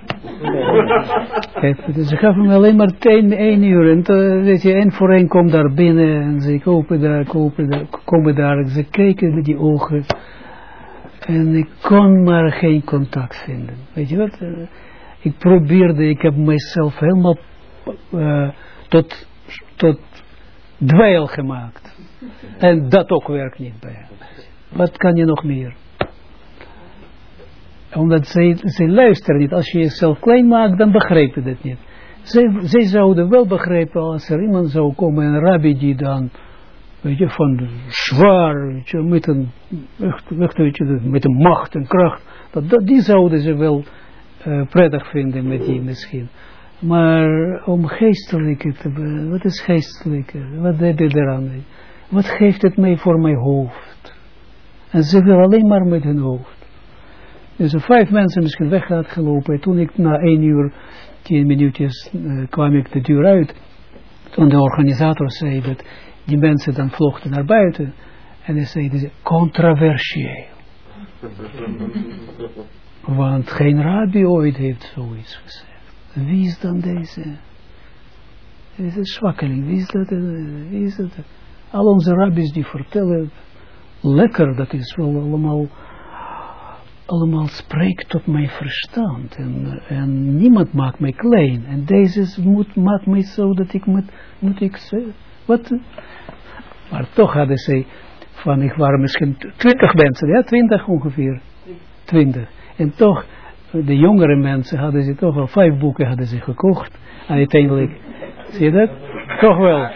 [LAUGHS] Kijk, dus ze gaven me alleen maar tien, één uur. En uh, weet je, één voor één komt daar binnen. En ze kopen daar, kopen daar, komen daar. Ze kijken met die ogen. En ik kon maar geen contact vinden. Weet je wat? Uh, ik probeerde, ik heb mezelf helemaal uh, tot, tot dweil gemaakt. En dat ook werkt niet bij. Wat kan je nog meer? Omdat zij, zij luisteren niet. Als je jezelf klein maakt, dan begrijp je dat niet. Zij, zij zouden wel begrijpen als er iemand zou komen, een rabbi die dan, weet je, van zwaar, je, met een, echt, weet je, met een macht en kracht, dat, die zouden ze wel uh, prettig vinden met die misschien. Maar om geestelijke te wat is geestelijke? Wat heb je eraan? Wat geeft het mij voor mijn hoofd? En ze willen alleen maar met hun hoofd. Dus er vijf mensen misschien weg had gelopen. Toen ik na één uur, tien minuutjes, uh, kwam ik de deur uit. Toen de organisator zei dat die mensen dan vlochten naar buiten. En hij zei, controversieel. Want geen rabbi ooit heeft zoiets gezegd. Wie is dan deze? Deze zwakkeling, wie is dat? Wie is dat? Al onze rabbis die vertellen, lekker, dat is wel allemaal allemaal spreekt tot mijn verstand. En, en niemand maakt mij klein. En deze moet, maakt mij zo dat ik moet, moet ik zeggen. Wat? Maar toch hadden ze van, ik waren misschien twintig mensen, ja, twintig ongeveer. Twintig. En toch, de jongere mensen hadden ze toch wel vijf boeken hadden ze gekocht. En uiteindelijk, zie je dat? Toch wel.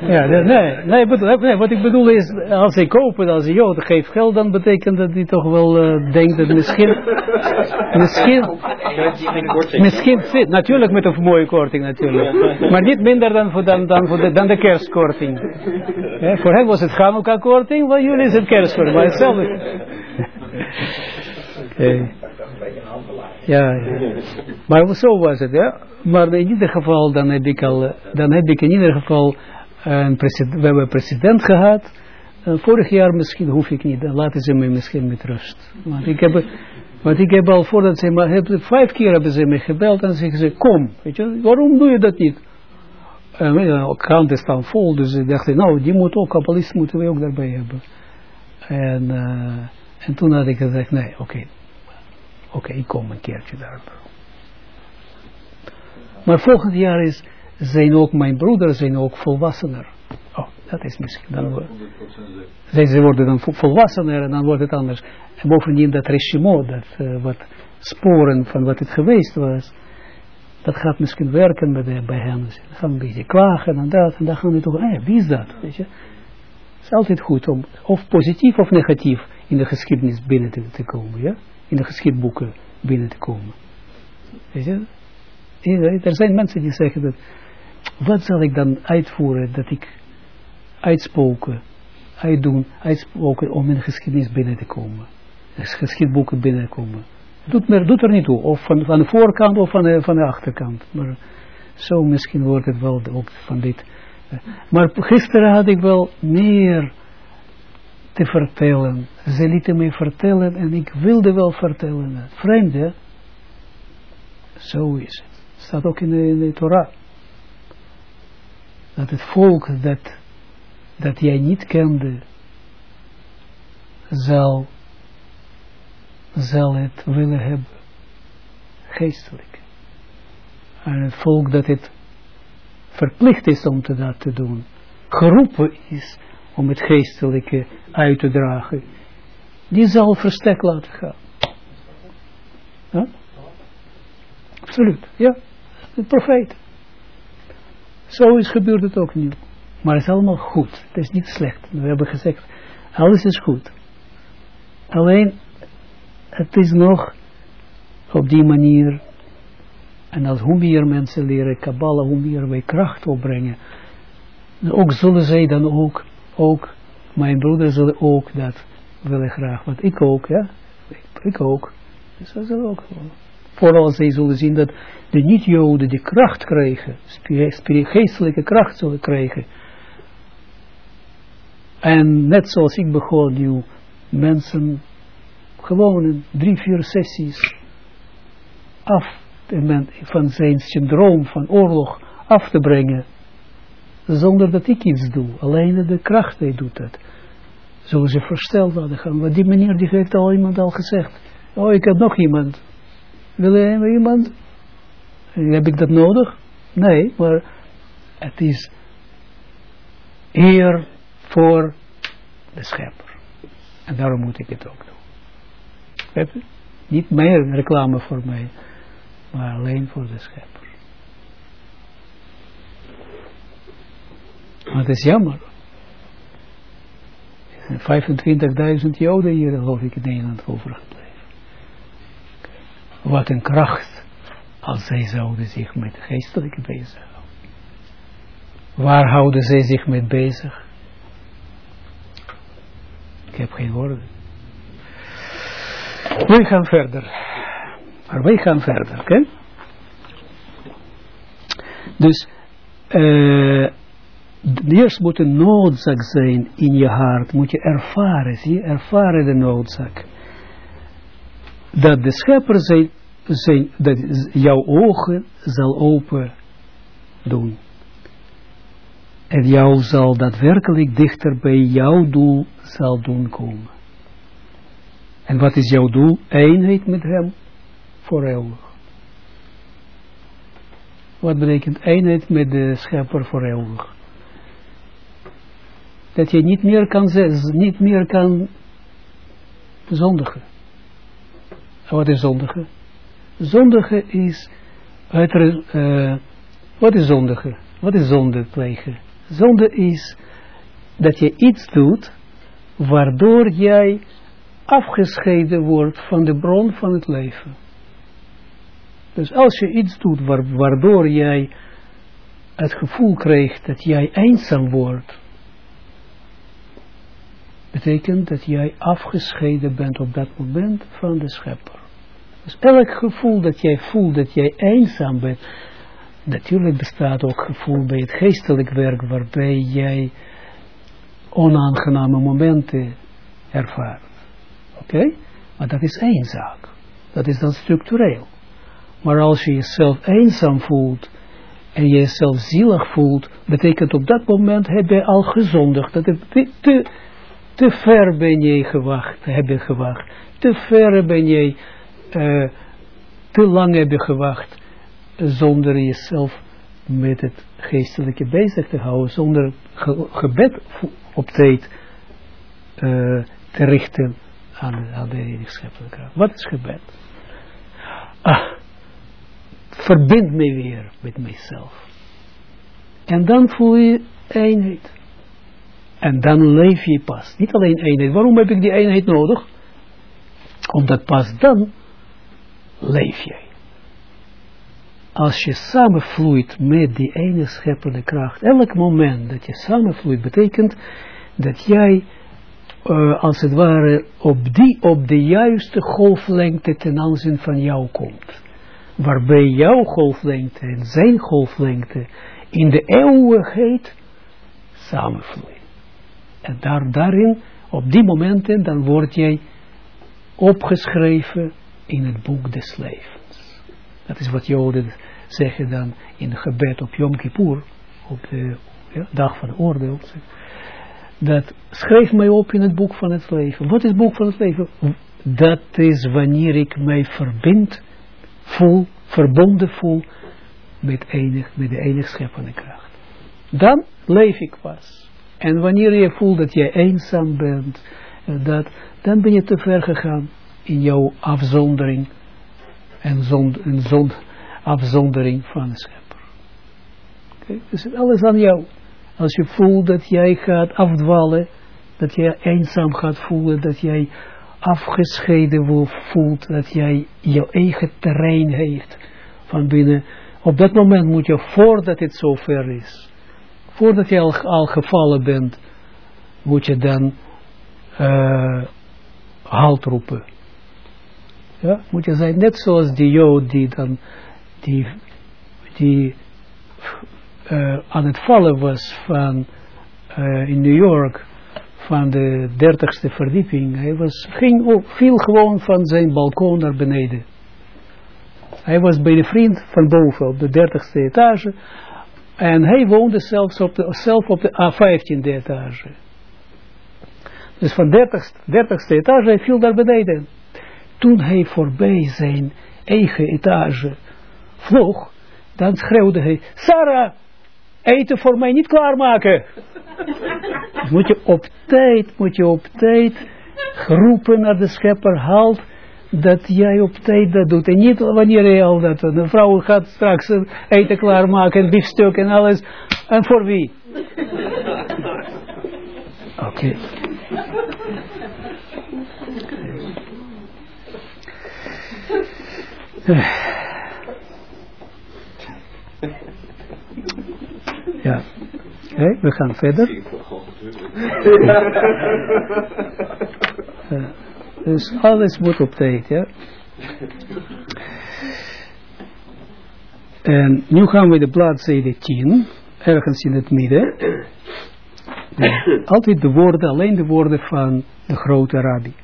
Ja, nee, nee, wat ik bedoel is, als ik koop, als een jood geeft geld, dan betekent dat hij toch wel uh, denkt dat misschien, misschien, misschien zit, natuurlijk met een mooie korting natuurlijk, maar niet minder dan, voor, dan, dan, voor de, dan de kerstkorting. Ja, voor hem was het Hanukkah korting, voor jullie is het kerstkorting, maar hetzelfde. [LAUGHS] Okay. Ja, ja. Maar zo was het, ja. Maar in ieder geval, dan heb ik al, dan heb ik in ieder geval president, we hebben president gehad. Uh, vorig jaar misschien hoef ik niet, dan laten ze me misschien met rust. Want ik heb, ik heb al voordat ze me, heb, vijf keer hebben ze me gebeld en zeggen ze, kom, weet je, waarom doe je dat niet? En uh, kranten staan vol, dus ik dacht, nou, die moet ook, kabbalist moeten we ook daarbij hebben. En, uh, en toen had ik gezegd, nee, oké, oké, ik kom een keertje daar. Maar volgend jaar is, zijn ook mijn broeders zijn ook volwassener. Oh, dat is misschien. Dan zij, ze worden dan volwassener en dan wordt het anders. En bovendien dat regime, dat uh, wat sporen van wat het geweest was, dat gaat misschien werken bij, de, bij hen. Ze gaan een beetje klagen en dat en dan gaan we toch, eh, wie is dat? Weet je? Het is altijd goed om of positief of negatief in de geschiedenis binnen te, te komen, ja? In de geschiedboeken binnen te komen. Weet je? Er zijn mensen die zeggen dat wat zal ik dan uitvoeren dat ik uitspoken, uitdoen, uitspoken om in de geschiedenis binnen te komen. Geschiedboeken binnen te komen. Doet, doet er niet toe, of van, de voorkant of van de, van de achterkant. Maar zo misschien wordt het wel ook van dit. Maar gisteren had ik wel meer te vertellen. Ze lieten mij vertellen en ik wilde wel vertellen. Vreemd hè? Zo is het. Staat ook in de, in de Torah dat het volk dat, dat jij niet kende, zal, zal het willen hebben, geestelijk. En het volk dat het verplicht is om te dat te doen, geroepen is om het geestelijke uit te dragen, die zal verstek laten gaan. Absoluut, ja. De profeet. Zo is gebeurd het ook nu. Maar het is allemaal goed. Het is niet slecht. We hebben gezegd, alles is goed. Alleen, het is nog op die manier, en als hoe meer mensen leren Kabbalah, hoe meer wij kracht opbrengen, ook zullen zij dan ook, ook, mijn broeder zullen ook dat willen graag, want ik ook, ja, ik, ook, dus dat zal ook Vooral zij zullen zien dat de niet-Joden die kracht krijgen, geestelijke kracht zullen krijgen. En net zoals ik begon nu mensen gewoon drie, vier sessies af van zijn syndroom van oorlog af te brengen, zonder dat ik iets doe. Alleen de kracht die doet dat. Zoals ze versteld hadden gaan. Want die meneer die heeft al iemand al gezegd. Oh, ik heb nog iemand. Wil je iemand? Heb ik dat nodig? Nee, maar het is eer voor de schepper. En daarom moet ik het ook doen. Niet meer reclame voor mij, maar alleen voor de schepper. Maar het is jammer. 25.000 Joden hier, geloof ik, in Nederland overgebleven. Wat een kracht als zij zouden zich met geestelijke bezighouden. Waar houden zij zich mee bezig? Ik heb geen woorden. Wij gaan verder. Maar wij gaan verder, oké? Dus, uh, eerst moet een noodzaak zijn in je hart. Moet je ervaren, zie je? Ervaren de noodzaak. Dat de schepper zijn, zijn dat jouw ogen zal open doen. En jou zal daadwerkelijk dichter bij jouw doel zal doen komen. En wat is jouw doel? Eenheid met hem voor eeuwig. Wat betekent eenheid met de schepper voor eeuwig? Dat je niet meer kan, niet meer kan zondigen. wat is zondigen? Zondigen is, uh, wat is zondigen? Wat is zonde plegen? Zonde is dat je iets doet waardoor jij afgescheiden wordt van de bron van het leven. Dus als je iets doet waardoor jij het gevoel krijgt dat jij eenzaam wordt, betekent dat jij afgescheiden bent op dat moment van de schepper. Dus elk gevoel dat jij voelt dat jij eenzaam bent, natuurlijk bestaat ook gevoel bij het geestelijk werk waarbij jij onaangename momenten ervaart. Oké? Maar dat is één zaak. Dat is dan structureel. Maar als je jezelf eenzaam voelt en je jezelf zielig voelt, betekent op dat moment heb je al gezondigd. Dat te, te ver ben je gewacht, heb je gewacht. Te ver ben je, uh, te lang heb je gewacht zonder jezelf met het geestelijke bezig te houden, zonder gebed op tijd uh, te richten aan, aan de scheppelijke kracht. Wat is gebed? Ah, verbind me weer met mijzelf. En dan voel je eenheid. En dan leef je pas. Niet alleen eenheid. Waarom heb ik die eenheid nodig? Omdat pas dan leef jij als je samenvloeit met die ene scheppende kracht, elk moment dat je samenvloeit, betekent dat jij, uh, als het ware, op, die, op de juiste golflengte ten aanzien van jou komt. Waarbij jouw golflengte en zijn golflengte in de eeuwigheid samenvloeien. En daar, daarin, op die momenten, dan word jij opgeschreven in het boek des levens. Dat is wat Joden zeggen dan in gebed op Yom Kippur, op de dag van de oordeel. Dat schrijf mij op in het boek van het leven. Wat is het boek van het leven? Dat is wanneer ik mij verbind, voel, verbonden voel met, enig, met de enige scheppende kracht. Dan leef ik pas. En wanneer je voelt dat je eenzaam bent, dat, dan ben je te ver gegaan in jouw afzondering en, zond, zond, afzondering van de schepper. Okay? Dus alles aan jou. Als je voelt dat jij gaat afdwalen, dat jij eenzaam gaat voelen, dat jij afgescheiden voelt, dat jij jouw eigen terrein heeft van binnen. Op dat moment moet je, voordat het zover is, voordat je al, al gevallen bent, moet je dan uh, halt roepen. Ja, moet je zijn, net zoals die jood die dan, die, die uh, aan het vallen was van, uh, in New York, van de dertigste verdieping. Hij was, ging viel gewoon van zijn balkon naar beneden. Hij was bij de vriend van boven op de dertigste etage. En hij woonde zelfs op de, zelf op de A15e etage. Dus van dertigste, dertigste etage, hij viel naar beneden. Toen hij voorbij zijn eigen etage vloog, dan schreeuwde hij, Sarah, eten voor mij niet klaarmaken. dus [LAUGHS] moet je op tijd, moet je op tijd roepen naar de schepper, halt, dat jij op tijd dat doet. En niet wanneer je al dat, de vrouw gaat straks eten klaarmaken, biefstuk en alles. En voor wie? [LAUGHS] Oké. Ja. Oké, we gaan verder. Ja. Dus alles moet op tijd, ja. En nu gaan we de bladzijde 10, ergens in het midden. altijd de woorden, alleen de woorden van de grote rabbi.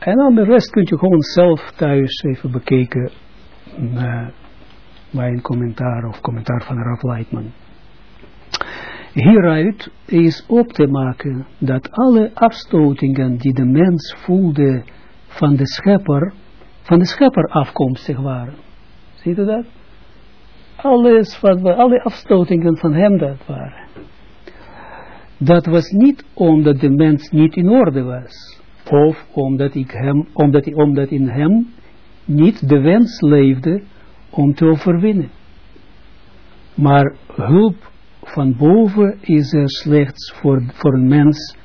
En dan de rest kun je gewoon zelf thuis even bekijken uh, bij een commentaar of commentaar van Rav Leitman. Hieruit is op te maken dat alle afstotingen die de mens voelde van de schepper, van de schepper afkomstig waren. Ziet u dat? Alles wat, alle afstotingen van hem dat waren. Dat was niet omdat de mens niet in orde was. Of omdat, ik hem, omdat, omdat in hem niet de wens leefde om te overwinnen. Maar hulp van boven is er slechts voor, voor een mens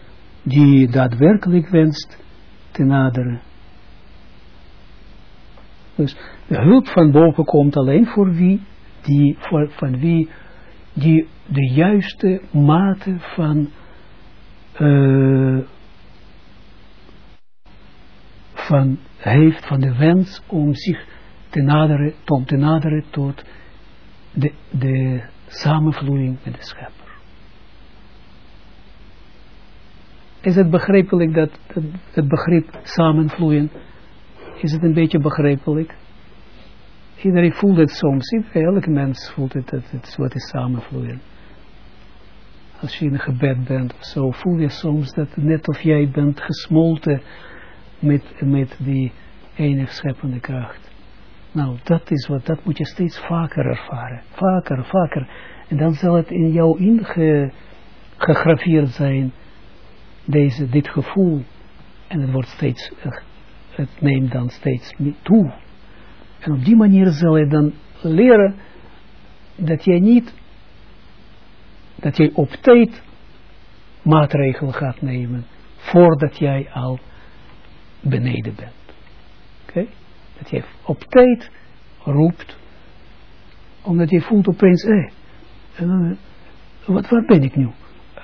die daadwerkelijk wenst te naderen. Dus de hulp van boven komt alleen voor wie, die, van wie die de juiste mate van, uh, van heeft, van de wens om zich te naderen, om te naderen tot de, de samenvloeiing met de schepper. Is het begrijpelijk dat het begrip samenvloeien, is het een beetje begrijpelijk? Iedereen voelt het soms, elke mens voelt het, dat het wat is samenvloeien. Als je in een gebed bent of zo, voel je soms dat net of jij bent gesmolten met, met die enige scheppende kracht. Nou, dat is wat, dat moet je steeds vaker ervaren. Vaker, vaker. En dan zal het in jou ingegraveerd zijn, deze, dit gevoel. En het wordt steeds, het neemt dan steeds toe. En op die manier zal je dan leren dat jij niet, dat jij op tijd maatregelen gaat nemen, voordat jij al beneden bent. Oké? Dat je op tijd roept, omdat je voelt opeens, hé, eh, en wat, waar ben ik nu?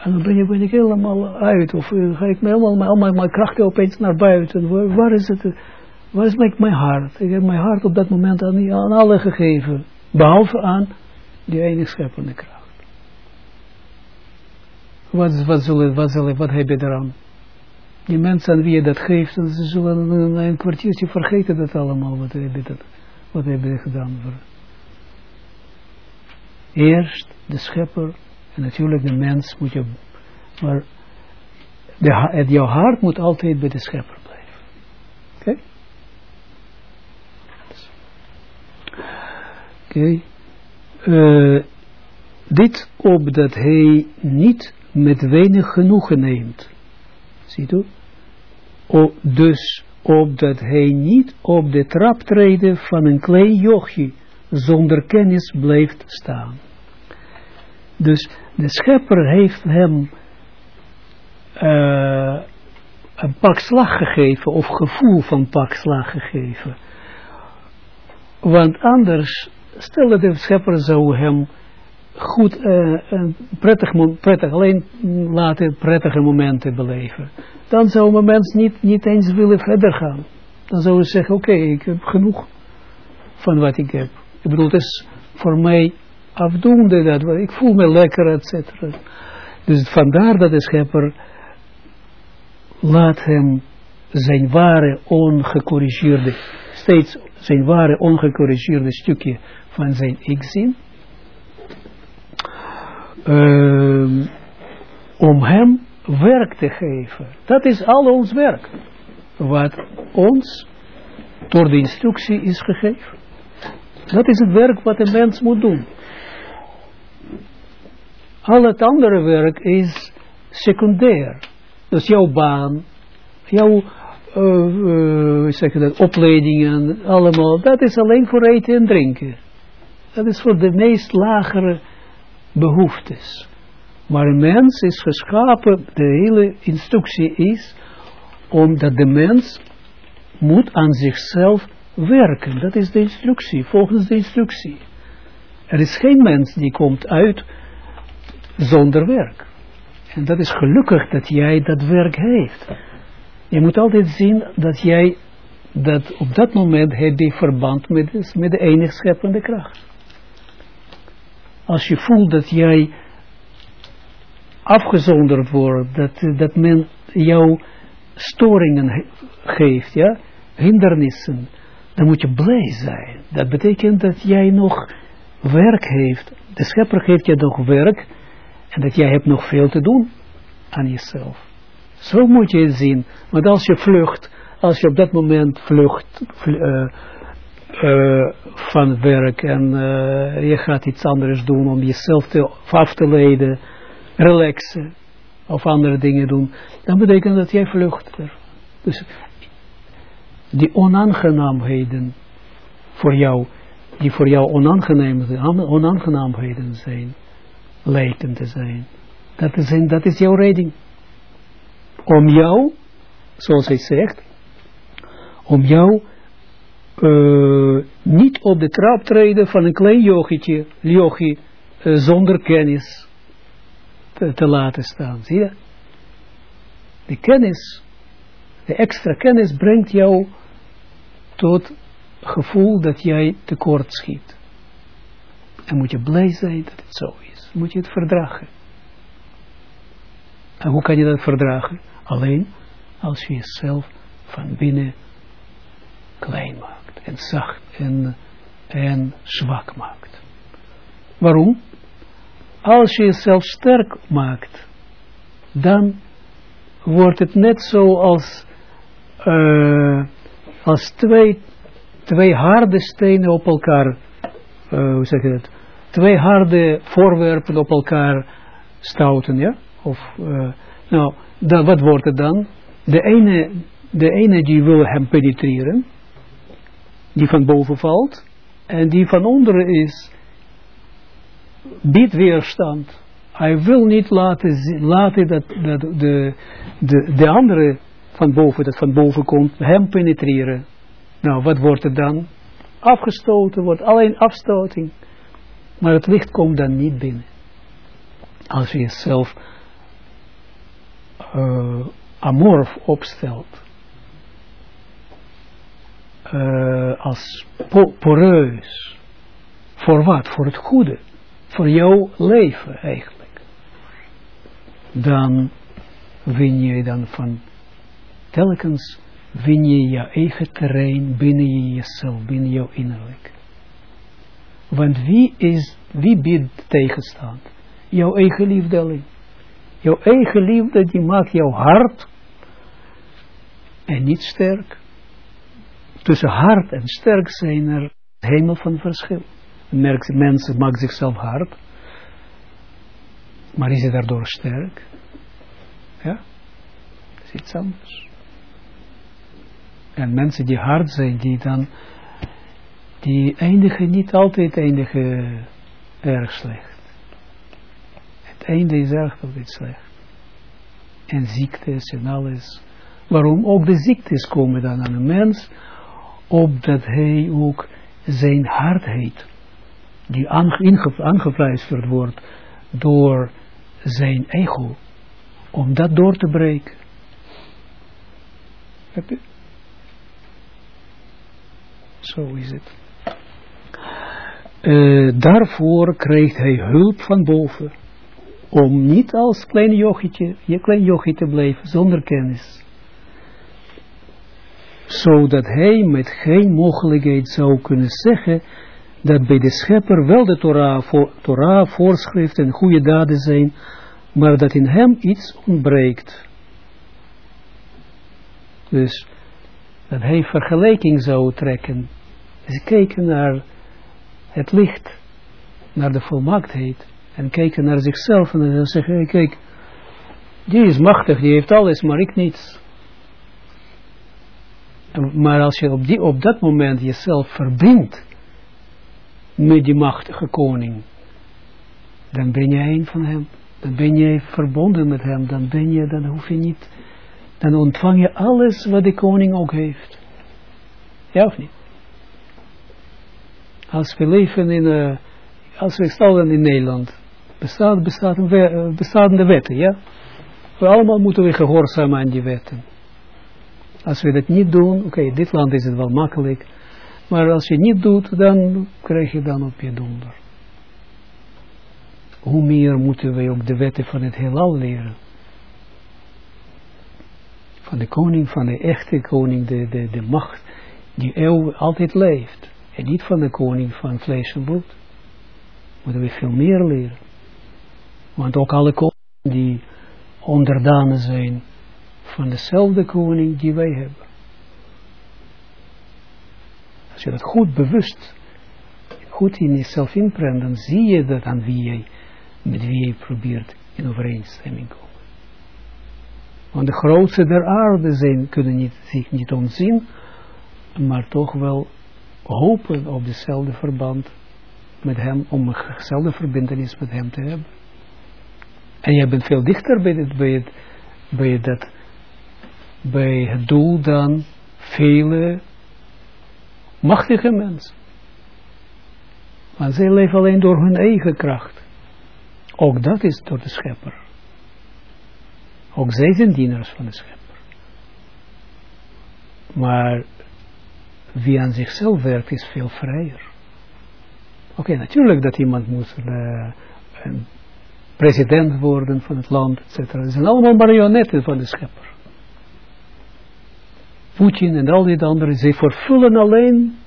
En dan ben, je, ben ik helemaal uit, of uh, ga ik me helemaal, al mijn, mijn krachten opeens naar buiten. Waar, waar is het, waar is mijn, mijn hart? Ik heb mijn hart op dat moment aan, aan alle gegeven, behalve aan die enige scheppende kracht. Wat, wat, zullen, wat, zullen, wat heb je eraan? Die mensen aan wie je dat geeft, ze zullen een, een kwartiertje vergeten dat allemaal, wat heb je, dat, wat heb je gedaan. Voor. Eerst de schepper, en natuurlijk de mens moet je, maar de, het, jouw hart moet altijd bij de schepper blijven. Oké? Oké. Uh, dit opdat hij niet met weinig genoegen neemt Ziet u? O, dus opdat hij niet op de traptreden van een klein jochie zonder kennis blijft staan. Dus de schepper heeft hem uh, een pak slag gegeven of gevoel van pak slag gegeven. Want anders, stel de schepper zou hem goed, uh, prettig, prettig, alleen laten prettige momenten beleven. Dan zou een mens niet, niet eens willen verder gaan. Dan zou hij zeggen, oké, ik heb genoeg van wat ik heb. Ik bedoel, het is voor mij afdoende, dat, ik voel me lekker, et cetera. Dus vandaar dat de schepper laat hem zijn ware ongecorrigeerde, steeds zijn ware ongecorrigeerde stukje van zijn ik zien, um, om hem werk te geven. Dat is al ons werk, wat ons door de instructie is gegeven. Dat is het werk wat een mens moet doen. Al het andere werk is secundair. Dus jouw baan, jouw uh, uh, opleidingen, allemaal, dat is alleen voor eten en drinken. Dat is voor de meest lagere behoeftes. Maar een mens is geschapen, de hele instructie is, omdat de mens moet aan zichzelf werken. Dat is de instructie, volgens de instructie. Er is geen mens die komt uit zonder werk. En dat is gelukkig dat jij dat werk heeft. Je moet altijd zien dat jij dat op dat moment heb je verband met, met de enige scheppende kracht. Als je voelt dat jij afgezonderd wordt, dat, dat men jou storingen geeft, ja, hindernissen, dan moet je blij zijn. Dat betekent dat jij nog werk heeft. De schepper geeft je nog werk en dat jij hebt nog veel te doen aan jezelf. Zo moet je het zien. Want als je vlucht, als je op dat moment vlucht uh, uh, van werk en uh, je gaat iets anders doen om jezelf te, af te leiden, relaxen of andere dingen doen, dan betekent dat jij vlucht. Dus die onaangenaamheden voor jou, die voor jou onaangenaamheden zijn, lijken te zijn. Dat is, dat is jouw redding. Om jou, zoals hij zegt, om jou uh, niet op de trap treden van een klein yogietje, yogi, uh, zonder kennis te, te, laten staan. Zie je? De kennis, de extra kennis brengt jou tot gevoel dat jij tekort schiet. En moet je blij zijn dat het zo is. Moet je het verdragen. En hoe kan je dat verdragen? Alleen als je jezelf van binnen klein maakt. En zacht en, en zwak maakt. Waarom? Als je jezelf sterk maakt, dan wordt het net zo als, uh, als twee, twee harde stenen op elkaar, uh, hoe zeg je dat, twee harde voorwerpen op elkaar stouten, ja? Of, uh, nou, dan, wat wordt het dan? De ene, de ene die wil hem penetreren, die van boven valt, en die van onderen is, biedt weerstand. Hij wil niet laten, laten dat, dat de, de, de andere van boven, dat van boven komt, hem penetreren. Nou, wat wordt er dan? Afgestoten wordt, alleen afstoting. Maar het licht komt dan niet binnen. Als je jezelf uh, amorf opstelt. Uh, als po poreus. Voor wat? Voor het goede. Voor jouw leven eigenlijk. Dan win je dan van telkens win je je eigen terrein binnen je jezelf, binnen jouw innerlijk. Want wie is, wie biedt tegenstand? Jouw eigen liefde alleen. Jouw eigen liefde, die maakt jouw hart en niet sterk. Tussen hard en sterk zijn er hemel van verschil. Mensen maken zichzelf hard, maar is het daardoor sterk? Ja, dat is iets anders. En mensen die hard zijn, die dan, die eindigen niet altijd eindigen erg slecht. Het einde is erg altijd slecht. En ziektes en alles. Waarom? Ook de ziektes komen dan aan een mens, opdat hij ook zijn hardheid, die aangefluisterd wordt door zijn ego, om dat door te breken. Heb je? Zo is het. Uh, daarvoor krijgt hij hulp van boven om niet als klein jochietje, je klein jochie te blijven, zonder kennis. Zodat hij met geen mogelijkheid zou kunnen zeggen dat bij de schepper wel de Torah, voor, Torah voorschriften en goede daden zijn, maar dat in hem iets ontbreekt. Dus dat hij vergelijking zou trekken. Dus kijken naar het licht, naar de volmaaktheid, en kijken naar zichzelf en dan zeggen, kijk, die is machtig, die heeft alles, maar ik niets. Maar als je op, die, op dat moment jezelf verbindt met die machtige koning, dan ben je een van hem. Dan ben je verbonden met hem. Dan ben je, dan hoef je niet, dan ontvang je alles wat de koning ook heeft. Ja of niet? Als we leven in, uh, als we staan in Nederland, bestaat, bestaat de wetten, ja? We allemaal moeten we gehoorzamen aan die wetten. Als we dat niet doen, oké, okay, dit land is het wel makkelijk, maar als je niet doet, dan krijg je dan op je donder. Hoe meer moeten wij ook de wetten van het heelal leren. Van de koning, van de echte koning, de, de, de macht die eeuw altijd leeft. En niet van de koning van vlees en bloed. Moeten we veel meer leren. Want ook alle koningen die onderdanen zijn van dezelfde koning die wij hebben. Als je dat goed bewust, goed in jezelf inprent, dan zie je dat aan wie je, met wie je probeert in overeenstemming komen. Want de grootste der aarde zijn, kunnen niet, zich niet ontzien, maar toch wel hopen op dezelfde verband met hem, om dezelfde verbindenis met hem te hebben. En je bent veel dichter bij het, bij het, bij dat, bij het doel dan vele machtige mensen. Maar zij leven alleen door hun eigen kracht. Ook dat is door de schepper. Ook zij zijn dieners van de schepper. Maar wie aan zichzelf werkt is veel vrijer. Oké, natuurlijk dat iemand moet uh, president worden van het land, etc. Dat zijn allemaal marionetten van de schepper. Poetin en al die anderen, zij vervullen alleen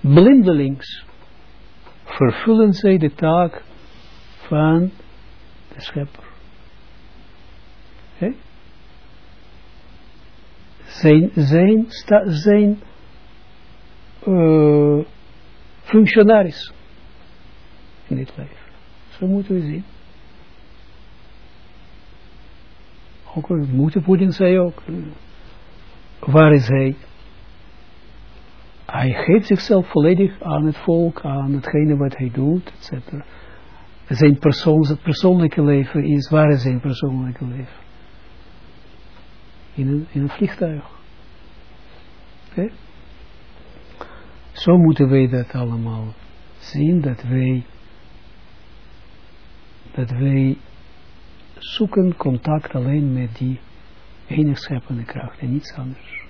blindelings. Vervullen zij de taak van de schepper. Zijn, zijn, sta, zijn uh, functionaris in dit leven. Zo moeten we zien. Ook moeten Poetin zei ook. Waar is hij? Hij geeft zichzelf volledig aan het volk, aan hetgene wat hij doet, etc. Zijn persoon, zijn persoonlijke leven is, waar is zijn persoonlijke leven? In een, in een vliegtuig. Okay? Zo moeten wij dat allemaal zien, dat wij, dat wij zoeken contact alleen met die enig scheppende kracht en niets anders.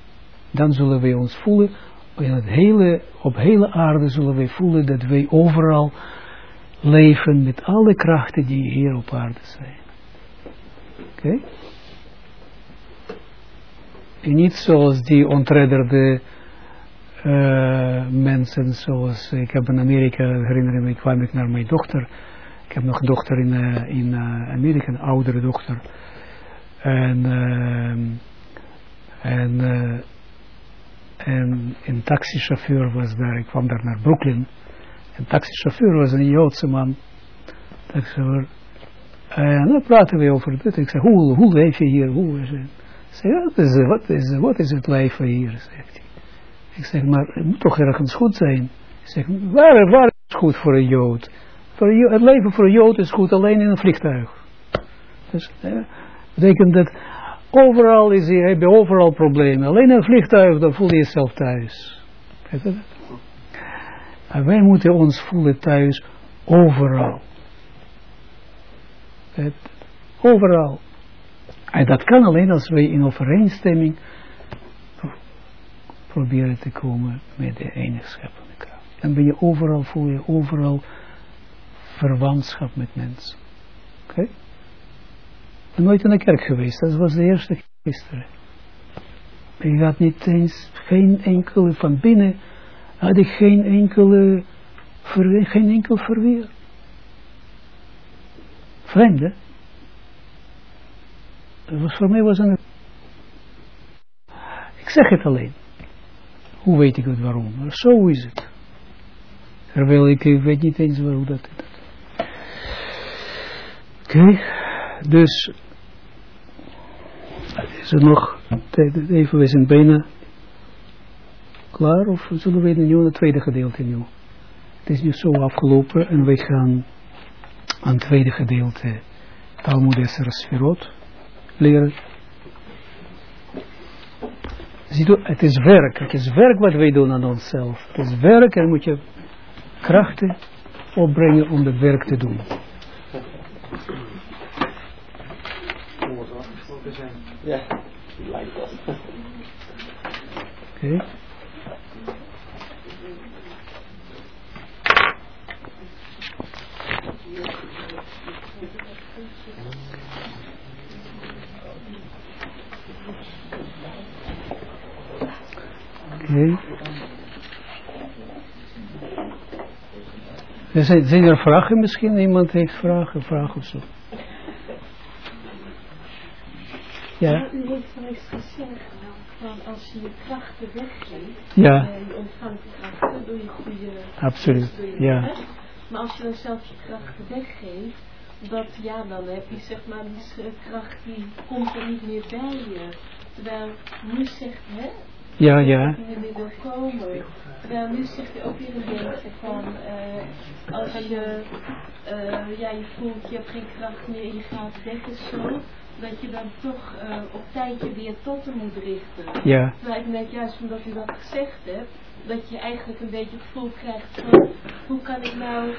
Dan zullen wij ons voelen, in het hele, op hele aarde zullen wij voelen dat wij overal leven met alle krachten die hier op aarde zijn. Oké? En niet zoals die ontredderde uh, mensen, zoals ik heb in Amerika, herinner me, kwam ik naar mijn dochter, ik heb nog een dochter in, uh, in uh, Amerika, een oudere dochter. En, uh, en, uh, en een taxichauffeur was daar, ik kwam daar naar Brooklyn. Een taxichauffeur was een Joodse man. Taxichauffeur. En dan praten we over dit. Ik zeg, hoe, hoe leef je hier? Hoe is het? Zeg, wat is, wat is, wat is het leven hier? Ik zeg, maar het moet toch ergens goed zijn? Ik zeg, waar, waar is het goed voor een Jood? Voor het leven voor een Jood is goed alleen in een vliegtuig. Dus eh, betekent dat overal is hier, heb je overal problemen. Alleen een vliegtuig, dan voel je jezelf thuis. En wij moeten ons voelen thuis overal. Overal. En dat kan alleen als wij in overeenstemming proberen te komen met de enige scheppende kracht. Dan ben je overal, voel je overal verwantschap met mensen. Oké? Nooit in de kerk geweest, dat was de eerste gisteren. Ik had niet eens, geen enkele van binnen, had ik geen enkele, geen enkel verweer. Vreemde. Was voor mij was een... Ik zeg het alleen. Hoe weet ik het waarom? Zo is het. Terwijl ik, weet niet eens waarom dat is. Oké. Dus is er nog even, we zijn bijna klaar of zullen we nu het tweede gedeelte nu? Het is nu zo afgelopen en wij gaan aan het tweede gedeelte Talmud Esser Sferot leren. Ziet u, het is werk, het is werk wat wij doen aan onszelf. Het is werk en moet je krachten opbrengen om het werk te doen. Ja, lijkt dat. Oké. Oké. Zijn, zijn er vragen misschien? Iemand heeft vragen, vragen of zo? Ja. U heeft van gezegd, van als je je krachten weggeeft, ja. en je ontvangt krachten door je goede... Absoluut, ja. Maar als je dan zelf je krachten weggeeft, dat ja, dan heb je zeg maar die kracht die komt er niet meer bij je. Terwijl nu zegt, hè, ja, ja. komen. Terwijl nu zegt hij ook weer een beetje van, uh, als je, uh, ja, je voelt, je hebt geen kracht meer en je gaat weg en zo, dat je dan toch uh, op tijdje weer tot hem moet richten. Ja. Terwijl ik net juist omdat u dat gezegd hebt, dat je eigenlijk een beetje het gevoel krijgt van, hoe kan ik nou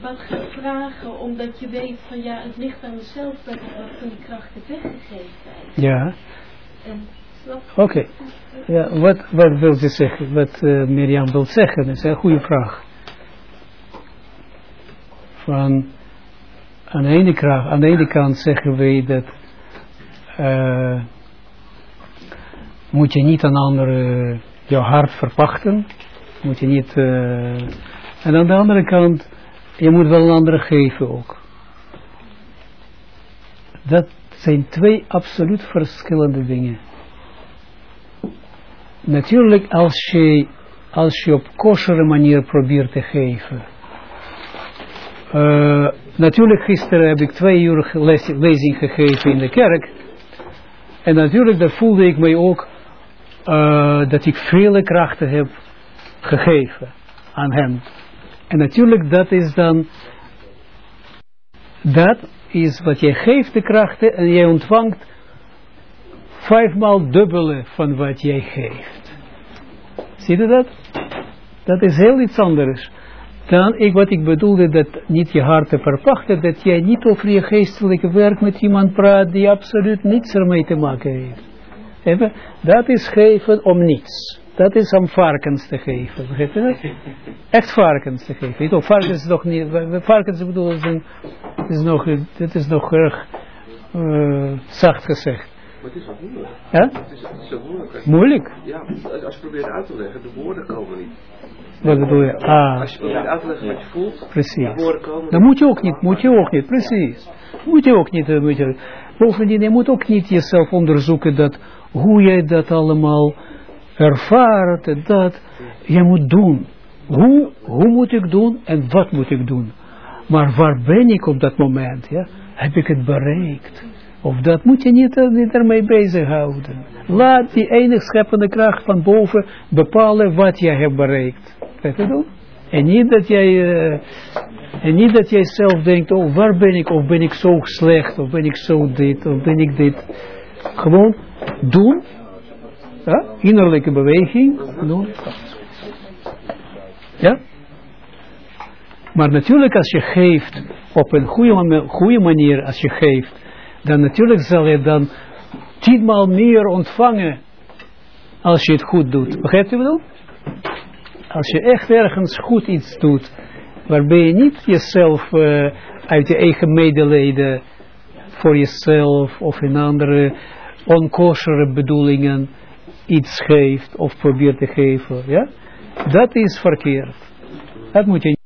wat gaan vragen, omdat je weet van, ja, het ligt aan mezelf dat ik wat van die krachten weggegeven heb. Ja. Oké. Okay. Ja, wat, wat wil je zeggen? Wat uh, Mirjam wil zeggen, dat is een goede vraag. Van, aan de ene, kracht, aan de ene kant zeggen wij dat uh, moet je niet aan anderen jouw hart verpachten. Moet je niet, uh, en aan de andere kant, je moet wel een andere geven ook. Dat zijn twee absoluut verschillende dingen. Natuurlijk als je, als je op kosheren manier probeert te geven. Uh, natuurlijk gisteren heb ik twee uur les, lezing gegeven in de kerk. En natuurlijk dat voelde ik mij ook uh, dat ik vele krachten heb gegeven aan hem. En natuurlijk dat is dan, dat is wat jij geeft de krachten en jij ontvangt vijfmaal dubbele van wat jij geeft. Zie je dat? Dat is heel iets anders. Dan, ik, wat ik bedoelde, dat niet je hart te verpachten, dat jij niet over je geestelijke werk met iemand praat die absoluut niets ermee te maken heeft. Even, dat is geven om niets. Dat is om varkens te geven. Begrijp je dat? Echt varkens te geven. Weet varkens is nog niet, varkens bedoel, zijn, is nog, dit is nog erg uh, zacht gezegd. Maar het is ook moeilijk. Ja? Het is, het is ook moeilijk. Moeilijk? Ja, als je probeert uit te leggen, de woorden komen niet. Wat bedoel je? Ah. Als je probeert uit te leggen wat je voelt, Precies. Dat moet je ook niet, moet je ook niet, precies. Moet je ook niet, uh, moet je, bovendien, je moet ook niet jezelf onderzoeken dat, hoe jij dat allemaal ervaart, en dat, je moet doen. Hoe, hoe moet ik doen en wat moet ik doen? Maar waar ben ik op dat moment, ja? Heb ik het bereikt? Of dat moet je niet, niet ermee bezighouden. Laat die enige scheppende kracht van boven bepalen wat jij hebt bereikt. En niet dat jij, uh, en niet dat jij zelf denkt, oh waar ben ik, of ben ik zo slecht, of ben ik zo dit, of ben ik dit. Gewoon doen, innerlijke beweging, doen. Ja? Maar natuurlijk als je geeft, op een goede, manier als je geeft, dan natuurlijk zal je dan tienmaal meer ontvangen als je het goed doet. Begrijpt u wat Als je echt ergens goed iets doet, waarbij je niet jezelf uh, uit je eigen medelijden voor jezelf of in andere onkoshere bedoelingen iets geeft of probeert te geven, ja, dat is verkeerd. Dat moet je